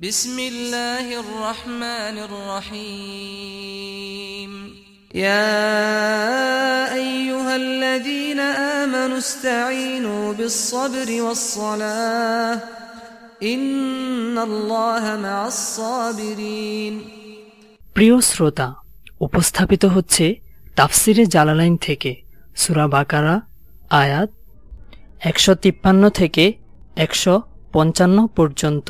بسم الله الرحمن الرحيم يا أيها الذين آمنوا استعينوا بالصبر والصلاة إن الله مع الصابرين প্রিয় শ্রোতা উপস্থাপিত হচ্ছে তাফসিরে জালালাইন থেকে সুরা বাকারা আয়াত একশো তিপ্পান্ন থেকে একশো পঞ্চান্ন পর্যন্ত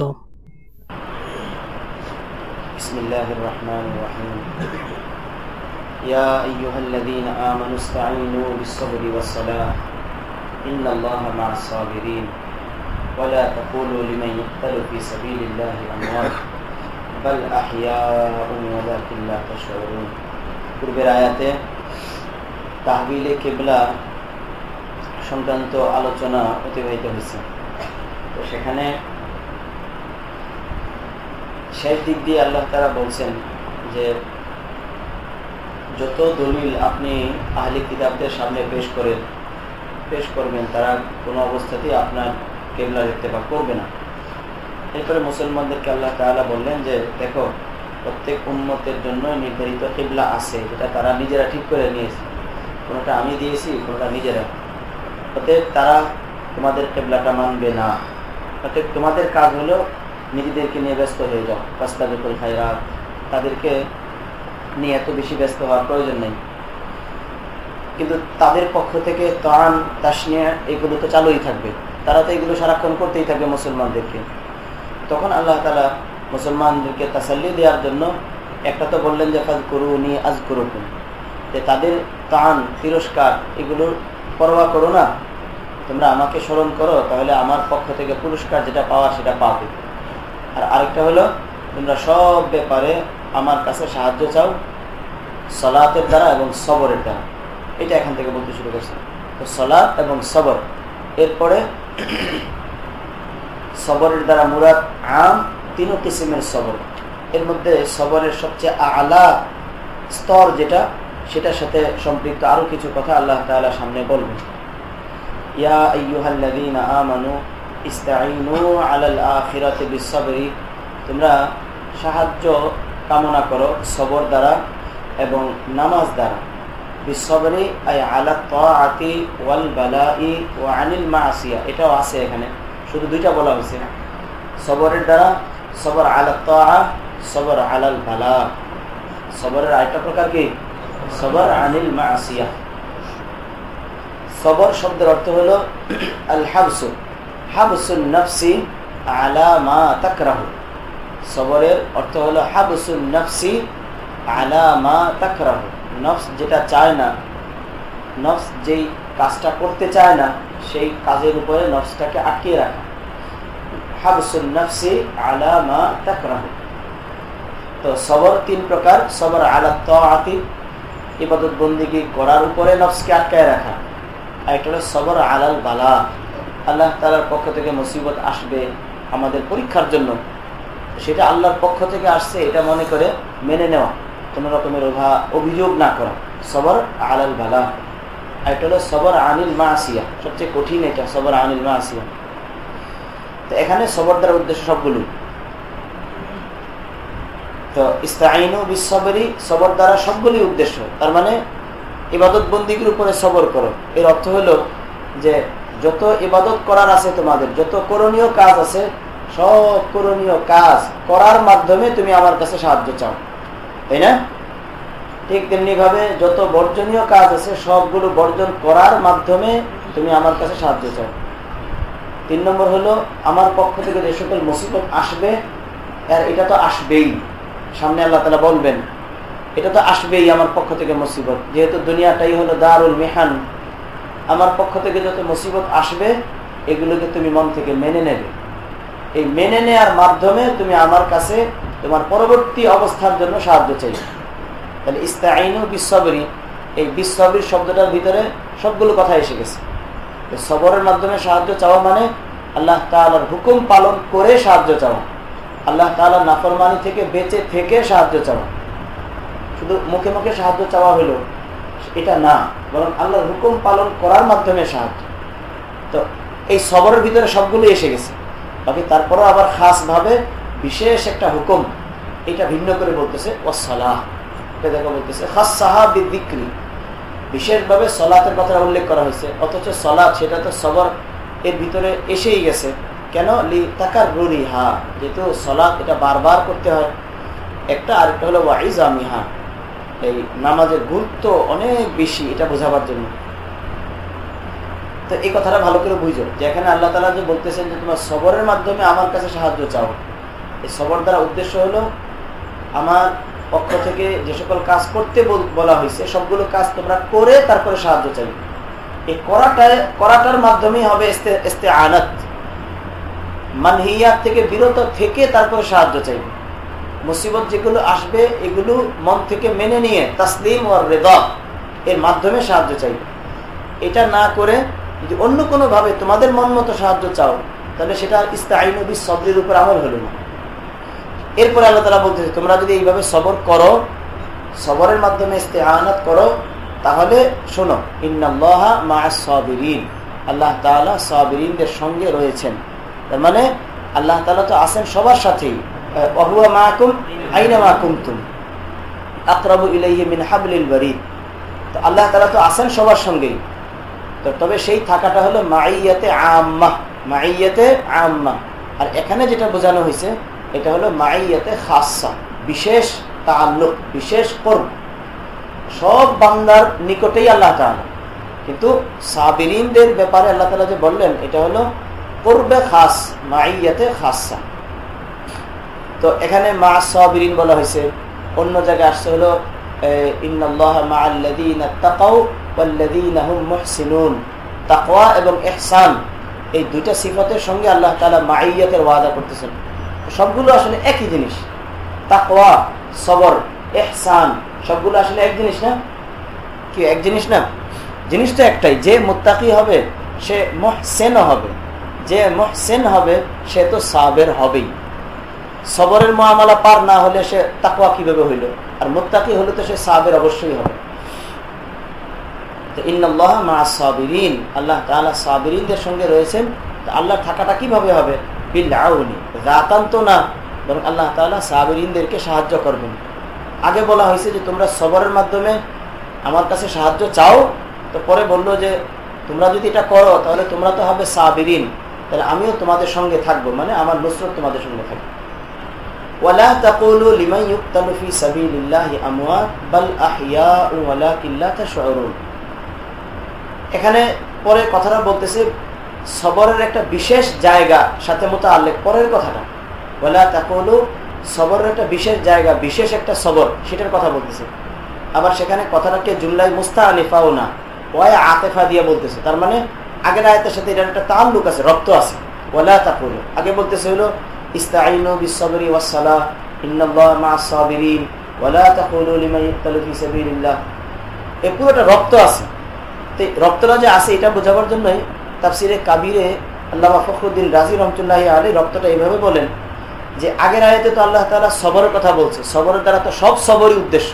بسم الله الرحمن الرحيم يا أيها الذين آمنوا استعينوا بالصبر والصلاة إن الله مع الصابرين ولا تقولوا لمن يقتل في سبيل الله أموات بل أحياء ولكن لا تشعرون পূর্বের আয়াতে তাহবিলে কেবলা সংক্রান্ত আলোচনা অতিবাহিত হয়েছে তো সেখানে শেষ দিক দিয়ে আল্লাহ তারা বলছেন যে, যত দলিল আপনি আহলি কিতাবদের সামনে পেশ করেন পেশ করবেন, তারা কোনো অবস্থাতেই আপনার কেবলা দেখতে বা করবে না। এরপরে মুসলমানদেরকে আল্লাহ তালা বললেন যে, দেখো, প্রত্যেক উন্মতের জন্য নির্ধারিত কেবলা আছে, যেটা তারা নিজেরা ঠিক করে নিয়েছে। কোনোটা আমি দিয়েছি, কোনোটা নিজেরা। অতএব তারা তোমাদের কেবলাটা মানবে না। অতএব তোমাদের কাজ হলো নিজেদেরকে নিয়ে ব্যস্ত হয়ে যাও। পাস্তাবিকুল খায়রাত। তাদেরকে নিয়ে এত বেশি ব্যস্ত হওয়ার প্রয়োজন নেই। কিন্তু তাদের পক্ষ থেকে তান, তাসনিয়া এগুলো তো চালুই থাকবে। তারা তো এগুলো সারাক্ষণ করতেই থাকবে মুসলমানদেরকে। তখন আল্লাহ তালা মুসলমানদেরকে তাসাল্লি দেওয়ার জন্য একটা তো বললেন যে ফাজ করু নি আজ করুকুন যে তাদের তান, তিরস্কার এগুলোর পরোয়া করো না। তোমরা আমাকে স্মরণ করো, তাহলে আমার পক্ষ থেকে পুরস্কার যেটা পাওয়া সেটা পাবে। আর আরেকটা হলো, তোমরা সব ব্যাপারে আমার কাছে সাহায্য চাও, সলাতের দ্বারা এবং সবরের দ্বারা। এটা এখান থেকে বলতে শুরু করছে। তো সলাৎ এবং সবর। এরপরে সবরের দ্বারা মুরাদ আম, তিনও কিসিমের সবর। এর মধ্যে সবরের সবচেয়ে আলা স্তর যেটা, সেটার সাথে সম্পৃক্ত আরও কিছু কথা আল্লাহ তাআলা সামনে বলবেন। ইয়া আইয়ুহাল্লাযীনা আমানু তোমরা সাহায্য কামনা করো সবর দ্বারা এবং নামাজ দ্বারা। বিসবরি, আই আলা তাআতি ওয়াল বালাই ওয়া আনিল মাসিয়া। এটাও আছে এখানে, শুধু দুইটা বলা হয়েছে। সবরের দ্বারা সবর আলা তাআ, সবর আলাল বালা। সবরের আরেকটা প্রকার কি? সবর আনিল মাসিয়া। সবর শব্দের অর্থ হলো আল হাবসু। হাবসুল নফসি আলা মা তাকরাহু। সবরের অর্থ হলো হাবসুল নফসি আলা মা তাকরাহু। নফস যেটা চায় না, নফস যেই কাজটা করতে চায় না, সেই কাজের উপরে নফসটাকে আটকিয়ে রাখা। হাবসুল নফসি আলা মা তাকরাহু। তো সবর তিন প্রকার, সবর আলা তাআতি ইবাদত বন্দিগি করার উপরে নফসকে আটকায় রাখা। আর একটা হলো সবর আলাল বালা। আল্লাহ তালার পক্ষ থেকে মুসিবত আসবে আমাদের পরীক্ষার জন্য। সেটা আল্লাহর পক্ষ থেকে আসছে, এটা মনে করে মেনে নেওয়া। কোন রকমের অভিযোগ না করা। সবর আলাল বালা। এটা হলো সবর আনিল মা আসিয়া সবচেয়ে কঠিন এটা, সবর আনিল মা আসিয়া তো এখানে সবর দ্বারা উদ্দেশ্য সবগুলো। তো ইস্তাইনু বিশ্বরি সবর দ্বারা সবগুলি উদ্দেশ্য। তার মানে ইবাদত বন্দীগীর উপরে সবর করো। এর অর্থ হলো যে যত ইবাদত করার আছে তোমাদের, যত করণীয় কাজ আছে, সব করণীয় কাজ করার মাধ্যমে তুমি আমার কাছে সাহায্য চাও। তাই না? ঠিক তেমনি ভাবে যত বর্জনীয় কাজ আছে, সবগুলো বর্জন করার মাধ্যমে তুমি আমার কাছে সাহায্য চাও। তিন নম্বর হলো, আমার পক্ষ থেকে যে সকল মুসিবত আসবে, আর এটা তো আসবেই। সামনে আল্লাহ তালা বলবেন, এটা তো আসবেই আমার পক্ষ থেকে মুসিবত। যেহেতু দুনিয়াটাই হলো দারুল মেহান আমার পক্ষ থেকে যত মুসিবত আসবে, এগুলোকে তুমি মন থেকে মেনে নেবে। এই মেনে নেয়ার মাধ্যমে তুমি আমার কাছে তোমার পরবর্তী অবস্থার জন্য সাহায্য চাইবে। তাহলে ইস্তাইনু বিশ্ববরী এই বিশ্ববীর শব্দটার ভিতরে সবগুলো কথা এসে গেছে। সবরের মাধ্যমে সাহায্য চাওয়া মানে আল্লাহ তালার হুকুম পালন করে সাহায্য চাওয়া। আল্লাহ তালার নাফরমানি থেকে বেঁচে থেকে সাহায্য চাওয়া। শুধু মুখে মুখে সাহায্য চাওয়া হলো এটা না, বরং আল্লাহর হুকুম পালন করার মাধ্যমে সাহায্য। তো এই সবরের ভিতরে সবগুলো এসে গেছে। বাকি তারপরেও আবার খাস ভাবে বিশেষ একটা হুকুম, এটা ভিন্ন করে বলতেছে ওসালাহ এটা দেখো বলতেছে খাসাহা বিক্রি বিশেষভাবে সলাতের কথা উল্লেখ করা হয়েছে, অথচ সলাৎ সেটা তো সবর এর ভিতরে এসেই গেছে। কেন? লি তাকার রুরি হা যেহেতু সলাৎ এটা বারবার করতে হয়। একটা আরেকটা হলো ওয়াইজ আমিহা এই নামাজের গুরুত্ব অনেক বেশি এটা বোঝাবার জন্য। তো এই কথাটা ভালো করে বুঝো যে এখানে আল্লাহ তালা যে বলতেছেন যে তোমার সবরের মাধ্যমে আমার কাছে সাহায্য চাও। এই সবর দ্বারা উদ্দেশ্য হলো আমার পক্ষ থেকে যে সকল কাজ করতে বলা হয়েছে, সবগুলো কাজ তোমরা করে তারপরে সাহায্য চাইবে এই করাটায় করাটার মাধ্যমেই হবে এস্তে আনাত মানহিয়াত থেকে বিরত থেকে তারপরে সাহায্য চাইবে মুসিবত যেগুলো আসবে, এগুলো মন থেকে মেনে নিয়ে তাসলিম ও রেদা এর মাধ্যমে সাহায্য চাইবে এটা না করে যদি অন্য কোনো ভাবে তোমাদের মন মতো সাহায্য চাও, তাহলে সেটা ইস্তাইনবী সবরের উপর আমল হলো না। এরপরে আল্লাহ তালা বলতেছে, তোমরা যদি এইভাবে সবর করো, সবরের মাধ্যমে ইস্তেহানত করো, তাহলে শোনো, ইন্নাল্লাহা মা সাবিরিন আল্লাহ তালা সাবিরিনদের সঙ্গে রয়েছেন। তার মানে আল্লাহ তালা তো আছেন সবার সাথেই। আল্লাহ তালা তো আছেন সবার সঙ্গেই। তো তবে সেই থাকাটা হলো মাইয়াতে আম্মা মাইয়াতে আম্মা। আর এখানে যেটা বোঝানো হয়েছে, এটা হলো মাইয়াতে খাসা, বিশেষ তাল্লুক বিশেষ করব সব বান্দার নিকটেই আল্লাহ তালা কিন্তু সাবিরিনদের ব্যাপারে আল্লাহ তালা যে বললেন, এটা হলো করবে খাস মাইয়াতে খাসা। তো এখানে মা সাবিরিন বলা হয়েছে। অন্য জায়গায় আসছে হলো তাকওয়া এবং এহসান এই দুইটা সিফতের সঙ্গে আল্লাহ তালা মাইয়াতের ওয়াদা করতেছেন। সবগুলো আসলে একই জিনিস। তাকওয়া, সবর এহসান সবগুলো আসলে এক জিনিস না? কি, এক জিনিস না? জিনিসটা একটাই, যে মুত্তাকি হবে, সে মহসেন হবে। যে মহসেন হবে, সে তো সাবের হবেই। সবরের মহামালা পার না হলে সে তাকুয়া কীভাবে হইল? আর মুত্তাকি হলে তো সে সাবের অবশ্যই হবে। আল্লাহ সাবিরিনদের সঙ্গে রয়েছেন। আল্লাহ থাকাটা কীভাবে হবে? রাতান তো না, বরং আল্লাহ তালা সাবিরিনদেরকে সাহায্য করবেন। আগে বলা হয়েছে যে তোমরা সবরের মাধ্যমে আমার কাছে সাহায্য চাও। তো পরে বলল যে তোমরা যদি এটা করো, তাহলে তোমরা তো হবে সাবিরিন। তাহলে আমিও তোমাদের সঙ্গে থাকব মানে আমার নুসরত তোমাদের সঙ্গে থাকবে। ওয়ালা তাকুলু লিমান ইউক্তালু এখানে পরে কথাটা বলতেছে, সবরের একটা বিশেষ জায়গা সাথে মতো আল্লেখ পরের কথাটা ওয়ালা তাকুলু সবরের একটা বিশেষ জায়গা, বিশেষ একটা সবর, সেটার কথা বলতেছে। আবার সেখানে কথাটাকে জুমলাই মুস্তা আলিফাও না ওয়া আতেফা দিয়ে বলতেছে। তার মানে আগের আয়তের সাথে এটার একটা তাল্লুক আছে রক্ত আছে। ওয়ালা তাকুলু আগে বলতেছে হলো ইস্তাইনু বিসবরি ওয়াসসালাহ, ইন্নাল্লাহ মা সাবিরিন ওয়ালা তাকুলু লিমান ইক্তালু ফি সাবিলিল্লাহ। এ পুরোটা রক্ত আছে। তো রক্তটা যে আছে, এটা বোঝাবার জন্যই তাফসিরে কাবিরে আল্লাহ ফখরুদ্দিন রাজি রহমতুল্লাহ আলী রক্তটা এইভাবে বলেন যে, আগের আয়তে তো আল্লাহ তালা সবরের কথা বলছে। সবরের দ্বারা তো সব সবরই উদ্দেশ্য।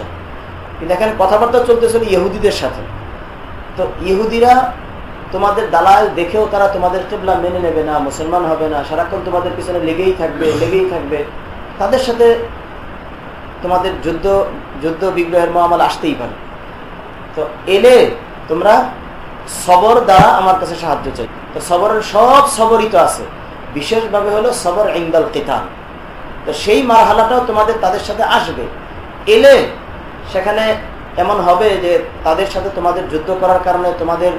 কিন্তু এখানে কথাবার্তা চলতেছিল ইহুদিদের সাথে। তো ইহুদিরা তোমাদের দালাল দেখেও তারা তোমাদের কেবলা মেনে নেবে না, মুসলমান হবে না, সারাক্ষণ তোমাদের পিছনে লেগেই থাকবে লেগেই থাকবে। তাদের সাথে তোমাদের যুদ্ধ যুদ্ধ বিগ্রহের মহামাল আসতেই পারে। তো এলে তোমরা সবর দ্বারা আমার কাছে সাহায্য চাই। তো সবরের সব সবরই তো আছে। বিশেষভাবে হলো সবর ইন্দাল কেতান তো সেই মারহালাটাও তোমাদের তাদের সাথে আসবে। এলে সেখানে এমন হবে যে তাদের সাথে তোমাদের যুদ্ধ করার কারণে তোমাদের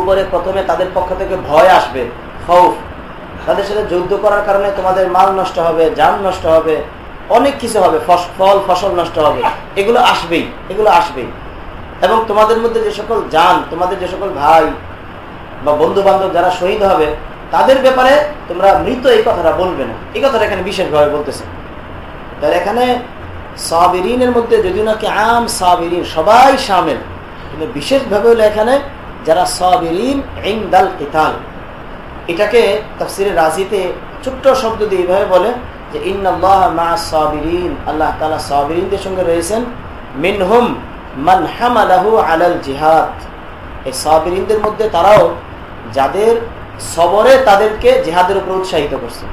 উপরে প্রথমে তাদের পক্ষ থেকে ভয় আসবে, খৌফ। তাদের সাথে যুদ্ধ করার কারণে তোমাদের মাল নষ্ট হবে যান নষ্ট হবে, অনেক কিছু হবে ফল, ফসল নষ্ট হবে। এগুলো আসবেই এগুলো আসবেই। এবং তোমাদের মধ্যে যে সকল যান তোমাদের যে সকল ভাই বা বন্ধু বান্ধব যারা শহীদ হবে, তাদের ব্যাপারে তোমরা মৃত এই কথাটা বলবে না। এই কথাটা এখানে বিশেষভাবে বলতেছে। তাহলে এখানে সাবিরিনের মধ্যে যদিও নাকি আম সাবিরিন সবাই সামিল, কিন্তু বিশেষভাবে হলো এখানে যারা সাবিরিন ইংদাল কিতাল। এটাকে তাফসিরে রাজিতে ছোট্ট শব্দ দিয়ে এইভাবে বলে যে, ইন্নাল্লাহ মা আল্লাহ তালা সাবিরিনদের সঙ্গে রয়েছেন। মিনহুম মান হামালাহু আলাল জিহাদ। এই সাবিরিনদের মধ্যে তারাও যাদের সবরে তাদেরকে জেহাদের উপর উৎসাহিত করছে।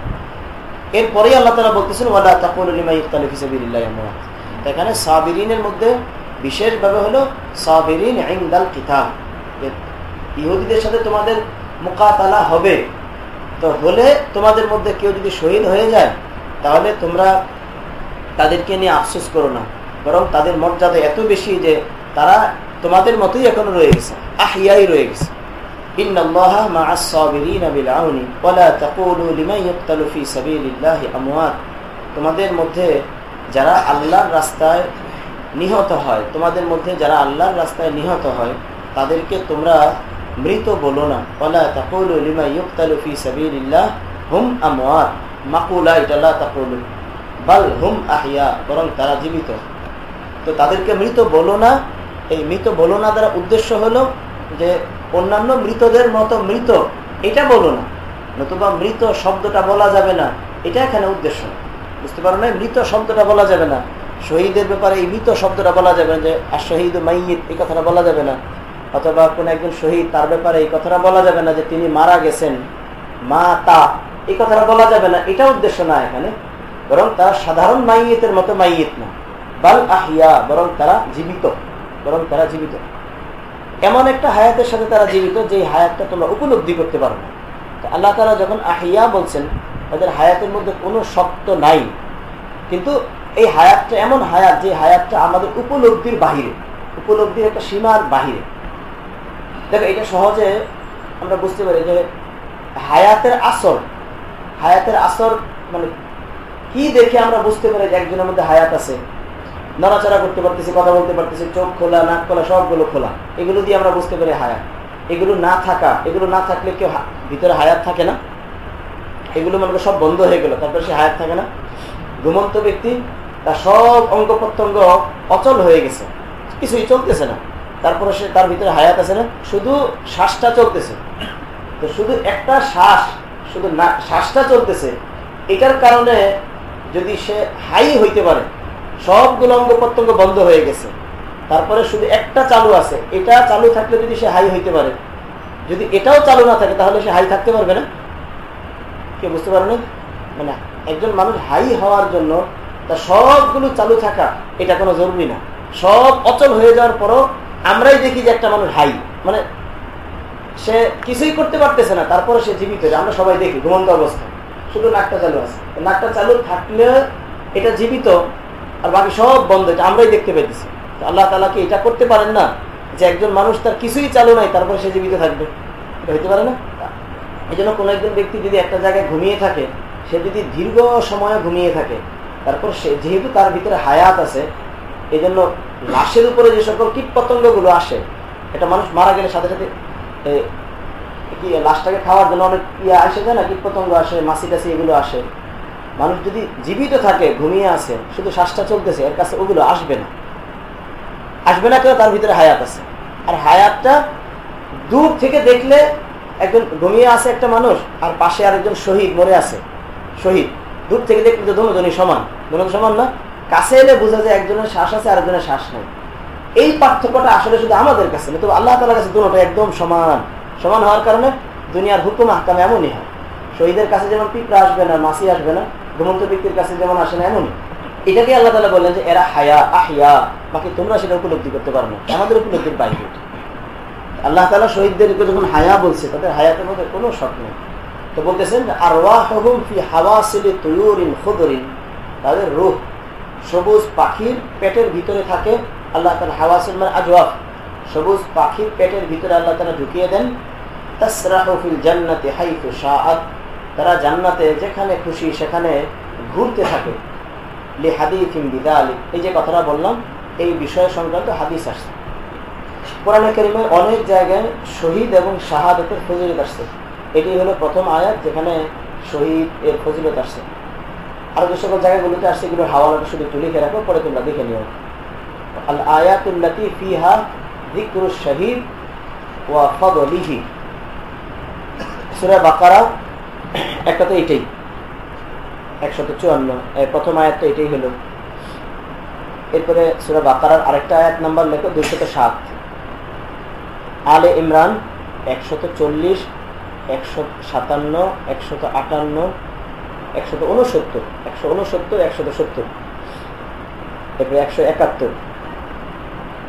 এরপরেই আল্লাহ তালা বলতেছেন, ওয়ালা তাকুলিমা ইফতালিফিসাবিল্লাহ এখানে সাবিরিনের মধ্যে বিশেষভাবে হলো সাবিরিন ইংদাল কিতাব ইহুদিদের সাথে তোমাদের মোকাতালা হবে। তো হলে তোমাদের মধ্যে কেউ যদি শহীদ হয়ে যায়, তাহলে তোমরা তাদেরকে নিয়ে আফসোস করো না। বরং তাদের মর্যাদা এত বেশি যে তারা তোমাদের মতোই এখনও রয়ে গেছে, আহিয়াই রয়ে গেছে। তোমাদের মধ্যে যারা আল্লাহর রাস্তায় নিহত হয়, তোমাদের মধ্যে যারা আল্লাহর রাস্তায় নিহত হয়, তাদেরকে তোমরা মৃত বলো না। হুম তারা জীবিত। তো তাদেরকে মৃত বলো না। এই মৃত বলো না দ্বারা উদ্দেশ্য হলো যে অন্যান্য মৃতদের মতো মৃত, এটা বলো না। নতুবা মৃত শব্দটা বলা যাবে না, এটা এখানে উদ্দেশ্য। বুঝতে পারো না মৃত শব্দটা বলা যাবে না। শহীদের ব্যাপারে এই মৃত শব্দটা বলা যাবে না যে আর শহীদ মাইয়িত, এই কথাটা বলা যাবে না। অথবা কোন একজন শহীদ, তার ব্যাপারে এই কথাটা বলা যাবে না যে তিনি মারা গেছেন। মা, তা, এই কথাটা বলা যাবে না। এটা উদ্দেশ্য না এখানে। বরং তারা সাধারণ মাইয়েতের মতো মাইয়েত না। বাল আহিয়া বরং তারা জীবিত। বরং তারা জীবিত। এমন একটা হায়াতের সাথে তারা জীবিত যে হায়াতটা তোমরা উপলব্ধি করতে পারো আল্লাহ তারা যখন আহিয়া বলছেন, তাদের হায়াতের মধ্যে কোনো শক্ত নাই। কিন্তু এই হায়াতটা এমন হায়াত, যে হায়াতটা আমাদের উপলব্ধির বাহিরে, উপলব্ধির একটা সীমার বাহিরে। দেখো, এটা সহজে আমরা বুঝতে পারি যে হায়াতের আসর হায়াতের আসর মানে কি দেখে আমরা বুঝতে পারি যে একজনের মধ্যে হায়াত আছে? নড়াচড়া করতে পারতেছি, কথা বলতে পারতেছি, চোখ খোলা, নাক খোলা, সবগুলো খোলা। এগুলো দিয়ে আমরা বুঝতে পারি হায়াত। এগুলো না থাকা, এগুলো না থাকলে কেউ ভিতরে হায়াত থাকে না। এগুলো মানে সব বন্ধ হয়ে গেল, তারপরে সে হায়াত থাকে না। ঘুমন্ত ব্যক্তি, তার সব অঙ্গ প্রত্যঙ্গ অচল হয়ে গেছে। কিছুই চলতেছে না। তারপরে সে তার ভিতরে হায়াত আছে না, শুধু শ্বাসটা চলতেছে। তো শুধু একটা শ্বাস, শুধু না, শ্বাসটা চলতেছে, এটার কারণে যদি সে হাই হইতে পারে সবগুলো অঙ্গ প্রত্যঙ্গ বন্ধ হয়ে গেছে, তারপরে শুধু একটা চালু আছে, এটা চালু থাকলে যদি সে হাই হইতে পারে, যদি এটাও চালু না থাকে, তাহলে সে হাই থাকতে পারবে না? কে বুঝতে পারে না? মানে একজন মানুষ হাই হওয়ার জন্য তার সবগুলো চালু থাকা, এটা কোনো জরুরি না। সব অচল হয়ে যাওয়ার পরও আমরাই দেখি যে একটা মানুষ হাই। মানে সে কিছুই করতে পারতেছে না, তারপরে সে জীবিত আমরা সবাই দেখি, ঘুমন্ত অবস্থায় শুধু নাকটা চালু আছে। নাকটা চালু থাকলে এটা জীবিত, আর বাকি সব বন্ধ, এটা আমরাই দেখতে পেতেছি আল্লাহ তালা কি এটা করতে পারেন না? যে একজন মানুষ তার কিছুই চালু নাই, তারপর সে জীবিত থাকবে। এটা হইতে পারে না? এই জন্য কোনো একজন ব্যক্তি যদি একটা জায়গায় ঘুমিয়ে থাকে, সে যদি দীর্ঘ সময় ঘুমিয়ে থাকে, তারপর সে, যেহেতু তার ভিতরে হায়াত আছে এই জন্য লাশের উপরে যে সকল কীট পতঙ্গগুলো আসে, এটা মানুষ মারা গেলে সাথে সাথে কি, লাশটাকে খাওয়ার জন্য অনেক ইয়ে আসে যায় না কীট পতঙ্গ আসে মাসি টাসি এগুলো আসে। মানুষ যদি জীবিত থাকে, ঘুমিয়ে আছে, শুধু শ্বাসটা চলতেছে, এর কাছে ওগুলো আসবে না। আসবে না কেউ তার ভিতরে হায়াত আছে। আর হায়াতটা দূর থেকে দেখলে একজন ঘুমিয়ে আছে একটা মানুষ, আর পাশে আরেকজন শহীদ মরে আছে। শহীদ। দূর থেকে দেখলে তো দুজনই সমান। দুজন সমান না? কাছে এলে বোঝা যায় একজনের শ্বাস আছে, আরেকজনের শ্বাস নেই। এই পার্থক্যটা আসলে শুধু আমাদের কাছে না, তবে আল্লাহ তালার কাছে দুটো একদম সমান। সমান হওয়ার কারণে দুনিয়ার হুকুম আহকাম এমনই হয়। শহীদের কাছে যেমন পিঁপড়া আসবে না, মাসি আসবে না, ঘুমন্ত ব্যক্তির কাছে যেমন আসে না, এমনই। এটাকে আল্লাহ তালা বললেন যে, এরা হায়া, আহিয়া। বাকি তোমরা সেটা উপলব্ধি করতে পারো না। আমাদের উপলব্ধির বাইরে। আল্লাহ তালা শহীদদেরকে যখন হায়া বলছে, তাদের হায়াতের মধ্যে কোনো শখ নেই। তো বলতেছেন আর তাদের রুহ সবুজ পাখির পেটের ভিতরে থাকে আল্লাহ তালা হাওয়াসিল মানে আজওয়াফ। সবুজ পাখির পেটের ভিতরে আল্লাহ তালা ঢুকিয়ে দেন তাসরাহফিল জান্নাতে হাইফু শাহাত তারা জান্নাতে যেখানে খুশি সেখানে ঘুরতে থাকে। লি বিদা আলী এই যে কথাটা বললাম, এই বিষয় সংক্রান্ত হাদিস আসছে। কোরআনে কারিমে অনেক জায়গায় শহীদ এবং শাহাদতের ফজিলত আসছে। এটি হলো প্রথম আয়াত যেখানে শহীদ এর ফজিলত আসছে। আরও যে সকল জায়গাগুলোতে আসছে এগুলো হাওয়ালাটা শুধু একটু লিখে রাখো, পরে তোমরা দেখে নিও। আল আয়াতুল্লাতি ফিহা ওয়া ফাদলিহি। সূরা বাকারা একটা তো এটাই একশত চুয়ান্ন প্রথম আয়াত এটাই হলো। এরপরে সুরা বাকারার আরেকটা আয়াত নাম্বার লেখো, দুইশত সাত। আলে ইমরান, একশত চল্লিশ একশো সাতান্ন, একশত আটান্ন একশত উনসত্তর একশো উনসত্তর একশত সত্তর। এরপরে একশো একাত্তর,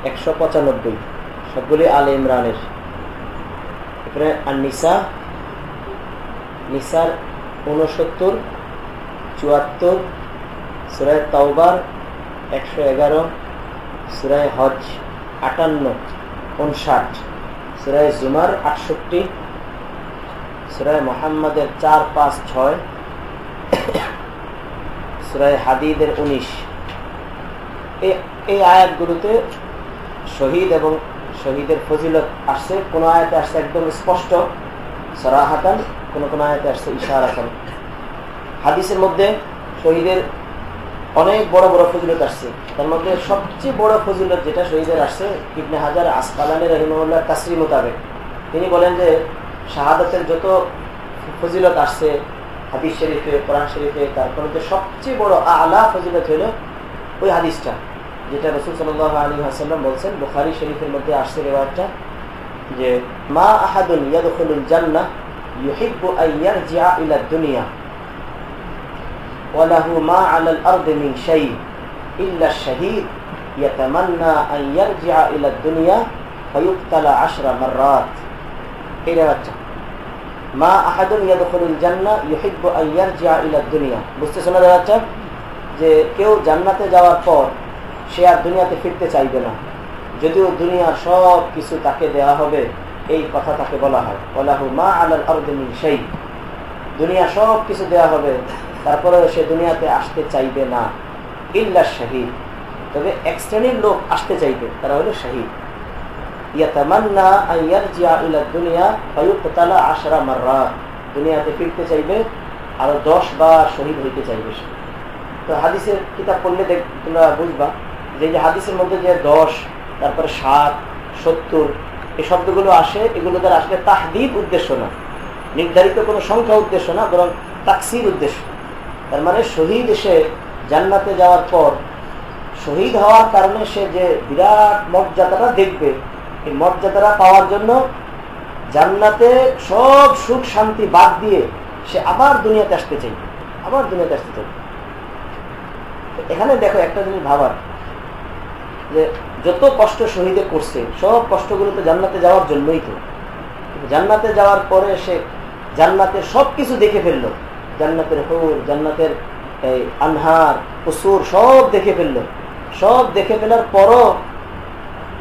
একশো পঁচানব্বই, সবগুলি আল ইমরানের। এরপরে আর নিসা নিসার উনসত্তর চুয়াত্তর, সুরায় তাওবার, একশো এগারো, সুরায় হজ আটান্ন উনষাট সুরায় জুমার আটষট্টি, সুরায় মোহাম্মদের চার পাঁচ ছয় হাদিদের উনিশ। এই আয়াতগুলোতে শহীদ এবং শহীদের ফজিলত আসছে। কোন আয়াতে আসছে একদম স্পষ্ট, সরাহাতান আয়াতে আসছে ইশারাতান। হাদিসের মধ্যে শহীদের অনেক বড় বড় ফজিলত আসছে। তার মধ্যে সবচেয়ে বড় ফজিলত যেটা শহীদের আসছে, ইবনে হাজার আসকালানি রহিমুল্লাহ তাসরি মোতাবেক। তিনি বলেন যে শাহাদাতের যত ফজিলত আসছে হাদিস শরীফে, কোরআন শরীফে, তারপরে তো সবচেয়ে বড় আলা ফজিলত হলো ওই হাদিসটা, যেটা রসুল সাল্লাহ আলী হাসাল্লাম বলছেন, বুখারি শরীফের মধ্যে আসছে রেওয়াজটা, যে, মা আহাদুল ইয়াদুল জান্না ইউহিব্বু আইয়ার জিয়া ইলা দুনিয়া ওয়ালাহু মা আলাল আরদি মিন শাই ইল্লা শাহীদ ইয়াতামান্না আন জিয়া ইলা দুনিয়া ফায়ুকতালা আশরা মাররাত। এই মা আহাদুন ইয়াদুল জান্না ইহিব্বু আয়ার জিয়া ইলা দুনিয়া। বুঝতে শোনা যাচ্ছে? যে কেউ জান্নাতে যাওয়ার পর সে আর দুনিয়াতে ফিরতে চাইবে না। যদিও দুনিয়ার সব কিছু তাকে দেওয়া হবে, এই কথা তাকে বলা হয়। বলাহু মা আলাল আরদিন সেই দুনিয়া সব কিছু দেওয়া হবে, তারপরেও সে দুনিয়াতে আসতে চাইবে না। ইল্লা শাহিদ। তবে এক শ্রেণির লোক আসতে চাইবে, তারা হলো শাহিদ। দুনিয়াতে ফিরতে চাইবে, আরও দশ বার শহীদ হইতে চাইবে সে। তো হাদিসের কিতাব পড়লে দেখ, তোমরা বুঝবা যে যে হাদিসের মধ্যে যে দশ, তারপরে সাত, সত্তর, এই শব্দগুলো আসে, এগুলো দ্বারা আসলে তাহদিদ উদ্দেশ্য না। নির্ধারিত কোনো সংখ্যা উদ্দেশ্য না, বরং তাকসির উদ্দেশ্য। তার মানে শহীদ এসে জান্নাতে যাওয়ার পর, শহীদ হওয়ার কারণে সে যে বিরাট মর্যাদাটা দেখবে এই মর্যাদাটা পাওয়ার জন্য জান্নাতে সব সুখ শান্তি বাদ দিয়ে সে আবার দুনিয়াতে আসতে চাইবে আবার দুনিয়াতে আসতে চাইবে এখানে দেখো একটা জিনিস ভাবার, যে যত কষ্ট শহীদে করছে, সব কষ্টগুলো তো জান্নাতে যাওয়ার জন্যই তো। জান্নাতে যাওয়ার পরে সে জান্নাতের সব কিছু দেখে ফেলল। জান্নাতের হুর, জান্নাতের এই আনহার, কসুর সব দেখে ফেলল। সব দেখে ফেলার পরও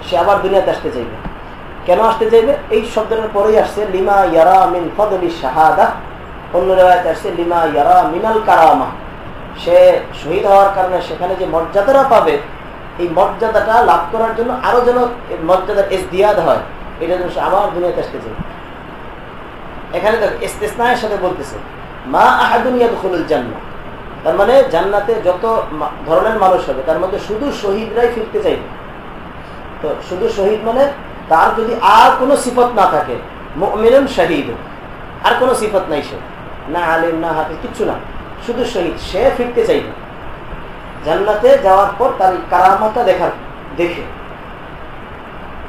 সে আবার দুনিয়াতে আসতে চাইবে। কেন আসতে চাইবে? এই শব্দটার পরেই আসছে, লিমা ইয়ারা মিন ফদলি শাহাদা। অন্য রেওয়ায়তে আসছে, লিমা ইয়ারা মিনাল কারামা। সে শহীদ হওয়ার কারণে সেখানে যে মর্যাদাটা পাবে, এই মর্যাদাটা লাভ করার জন্য আরও যেন মর্যাদার এস দিয়াদ হয়, এটা সে আবার দুনিয়াতে আসতে চাই এখানে দেখ ইস্তেসনায়ের সাথে বলতেছে, মা আহাদুনিয়া দখলুল জান্না তার মানে জান্নাতে যত ধরনের মানুষ হবে, তার মধ্যে শুধু শহীদরাই ফিরতে চাইবে। তো শুধু শহীদ মানে তার যদি আর কোনো সিফত না থাকে মিলন শহীদ, আর কোনো সিফত নাই সে। না আলিম, না হাতে কিচ্ছু না। শুধু শহীদ, সে ফিরতে চাইবে। জান্নাতে যাওয়ার পর তার কারামাটা দেখার, দেখে।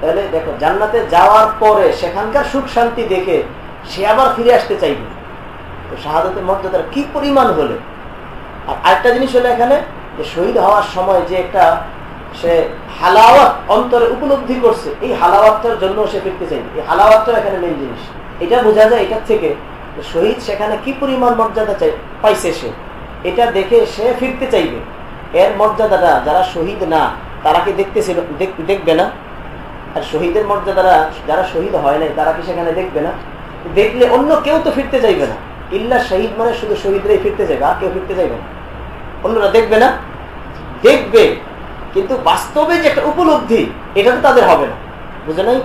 তাহলে দেখো, জান্নাতে যাওয়ার পরে সেখানকার সুখ শান্তি দেখে সে আবার ফিরে আসতে চাইবে। তো শাহাদতের মর্যাদার কি পরিমাণ হলে? আর আরেকটা জিনিস হলো এখানে, যে শহীদ হওয়ার সময় যে একটা সে হালাওয়াত অন্তরে উপলব্ধি করছে। এই হালাওয়াতটার জন্য সে ফিরতে চাইবে এই হালাওয়াতটা এখানে মেন জিনিস। এটা বোঝা যায় এটার থেকে শহীদ সেখানে কি পরিমাণ মর্যাদা চাই পাইছে সে। এটা দেখে সে ফিরতে চাইবে। এর মর্যাদাটা যারা শহীদ না, তারা কি দেখতেছিল দেখবে না? আর শহীদের মর্যাদারা যারা শহীদ হয় নাই, তারা কি সেখানে দেখবে না? দেখলে অন্য কেউ তো ফিরতে চাইবে না। ইল্লা শহীদ মানে শুধু শহীদরাই ফিরতে যাবে আর কেউ ফিরতে যাবে না। অন্যরা দেখবে না? দেখবে। কিন্তু বাস্তবে যে একটা উপলব্ধি, এটা তো তাদের হবে না। বুঝে নাই?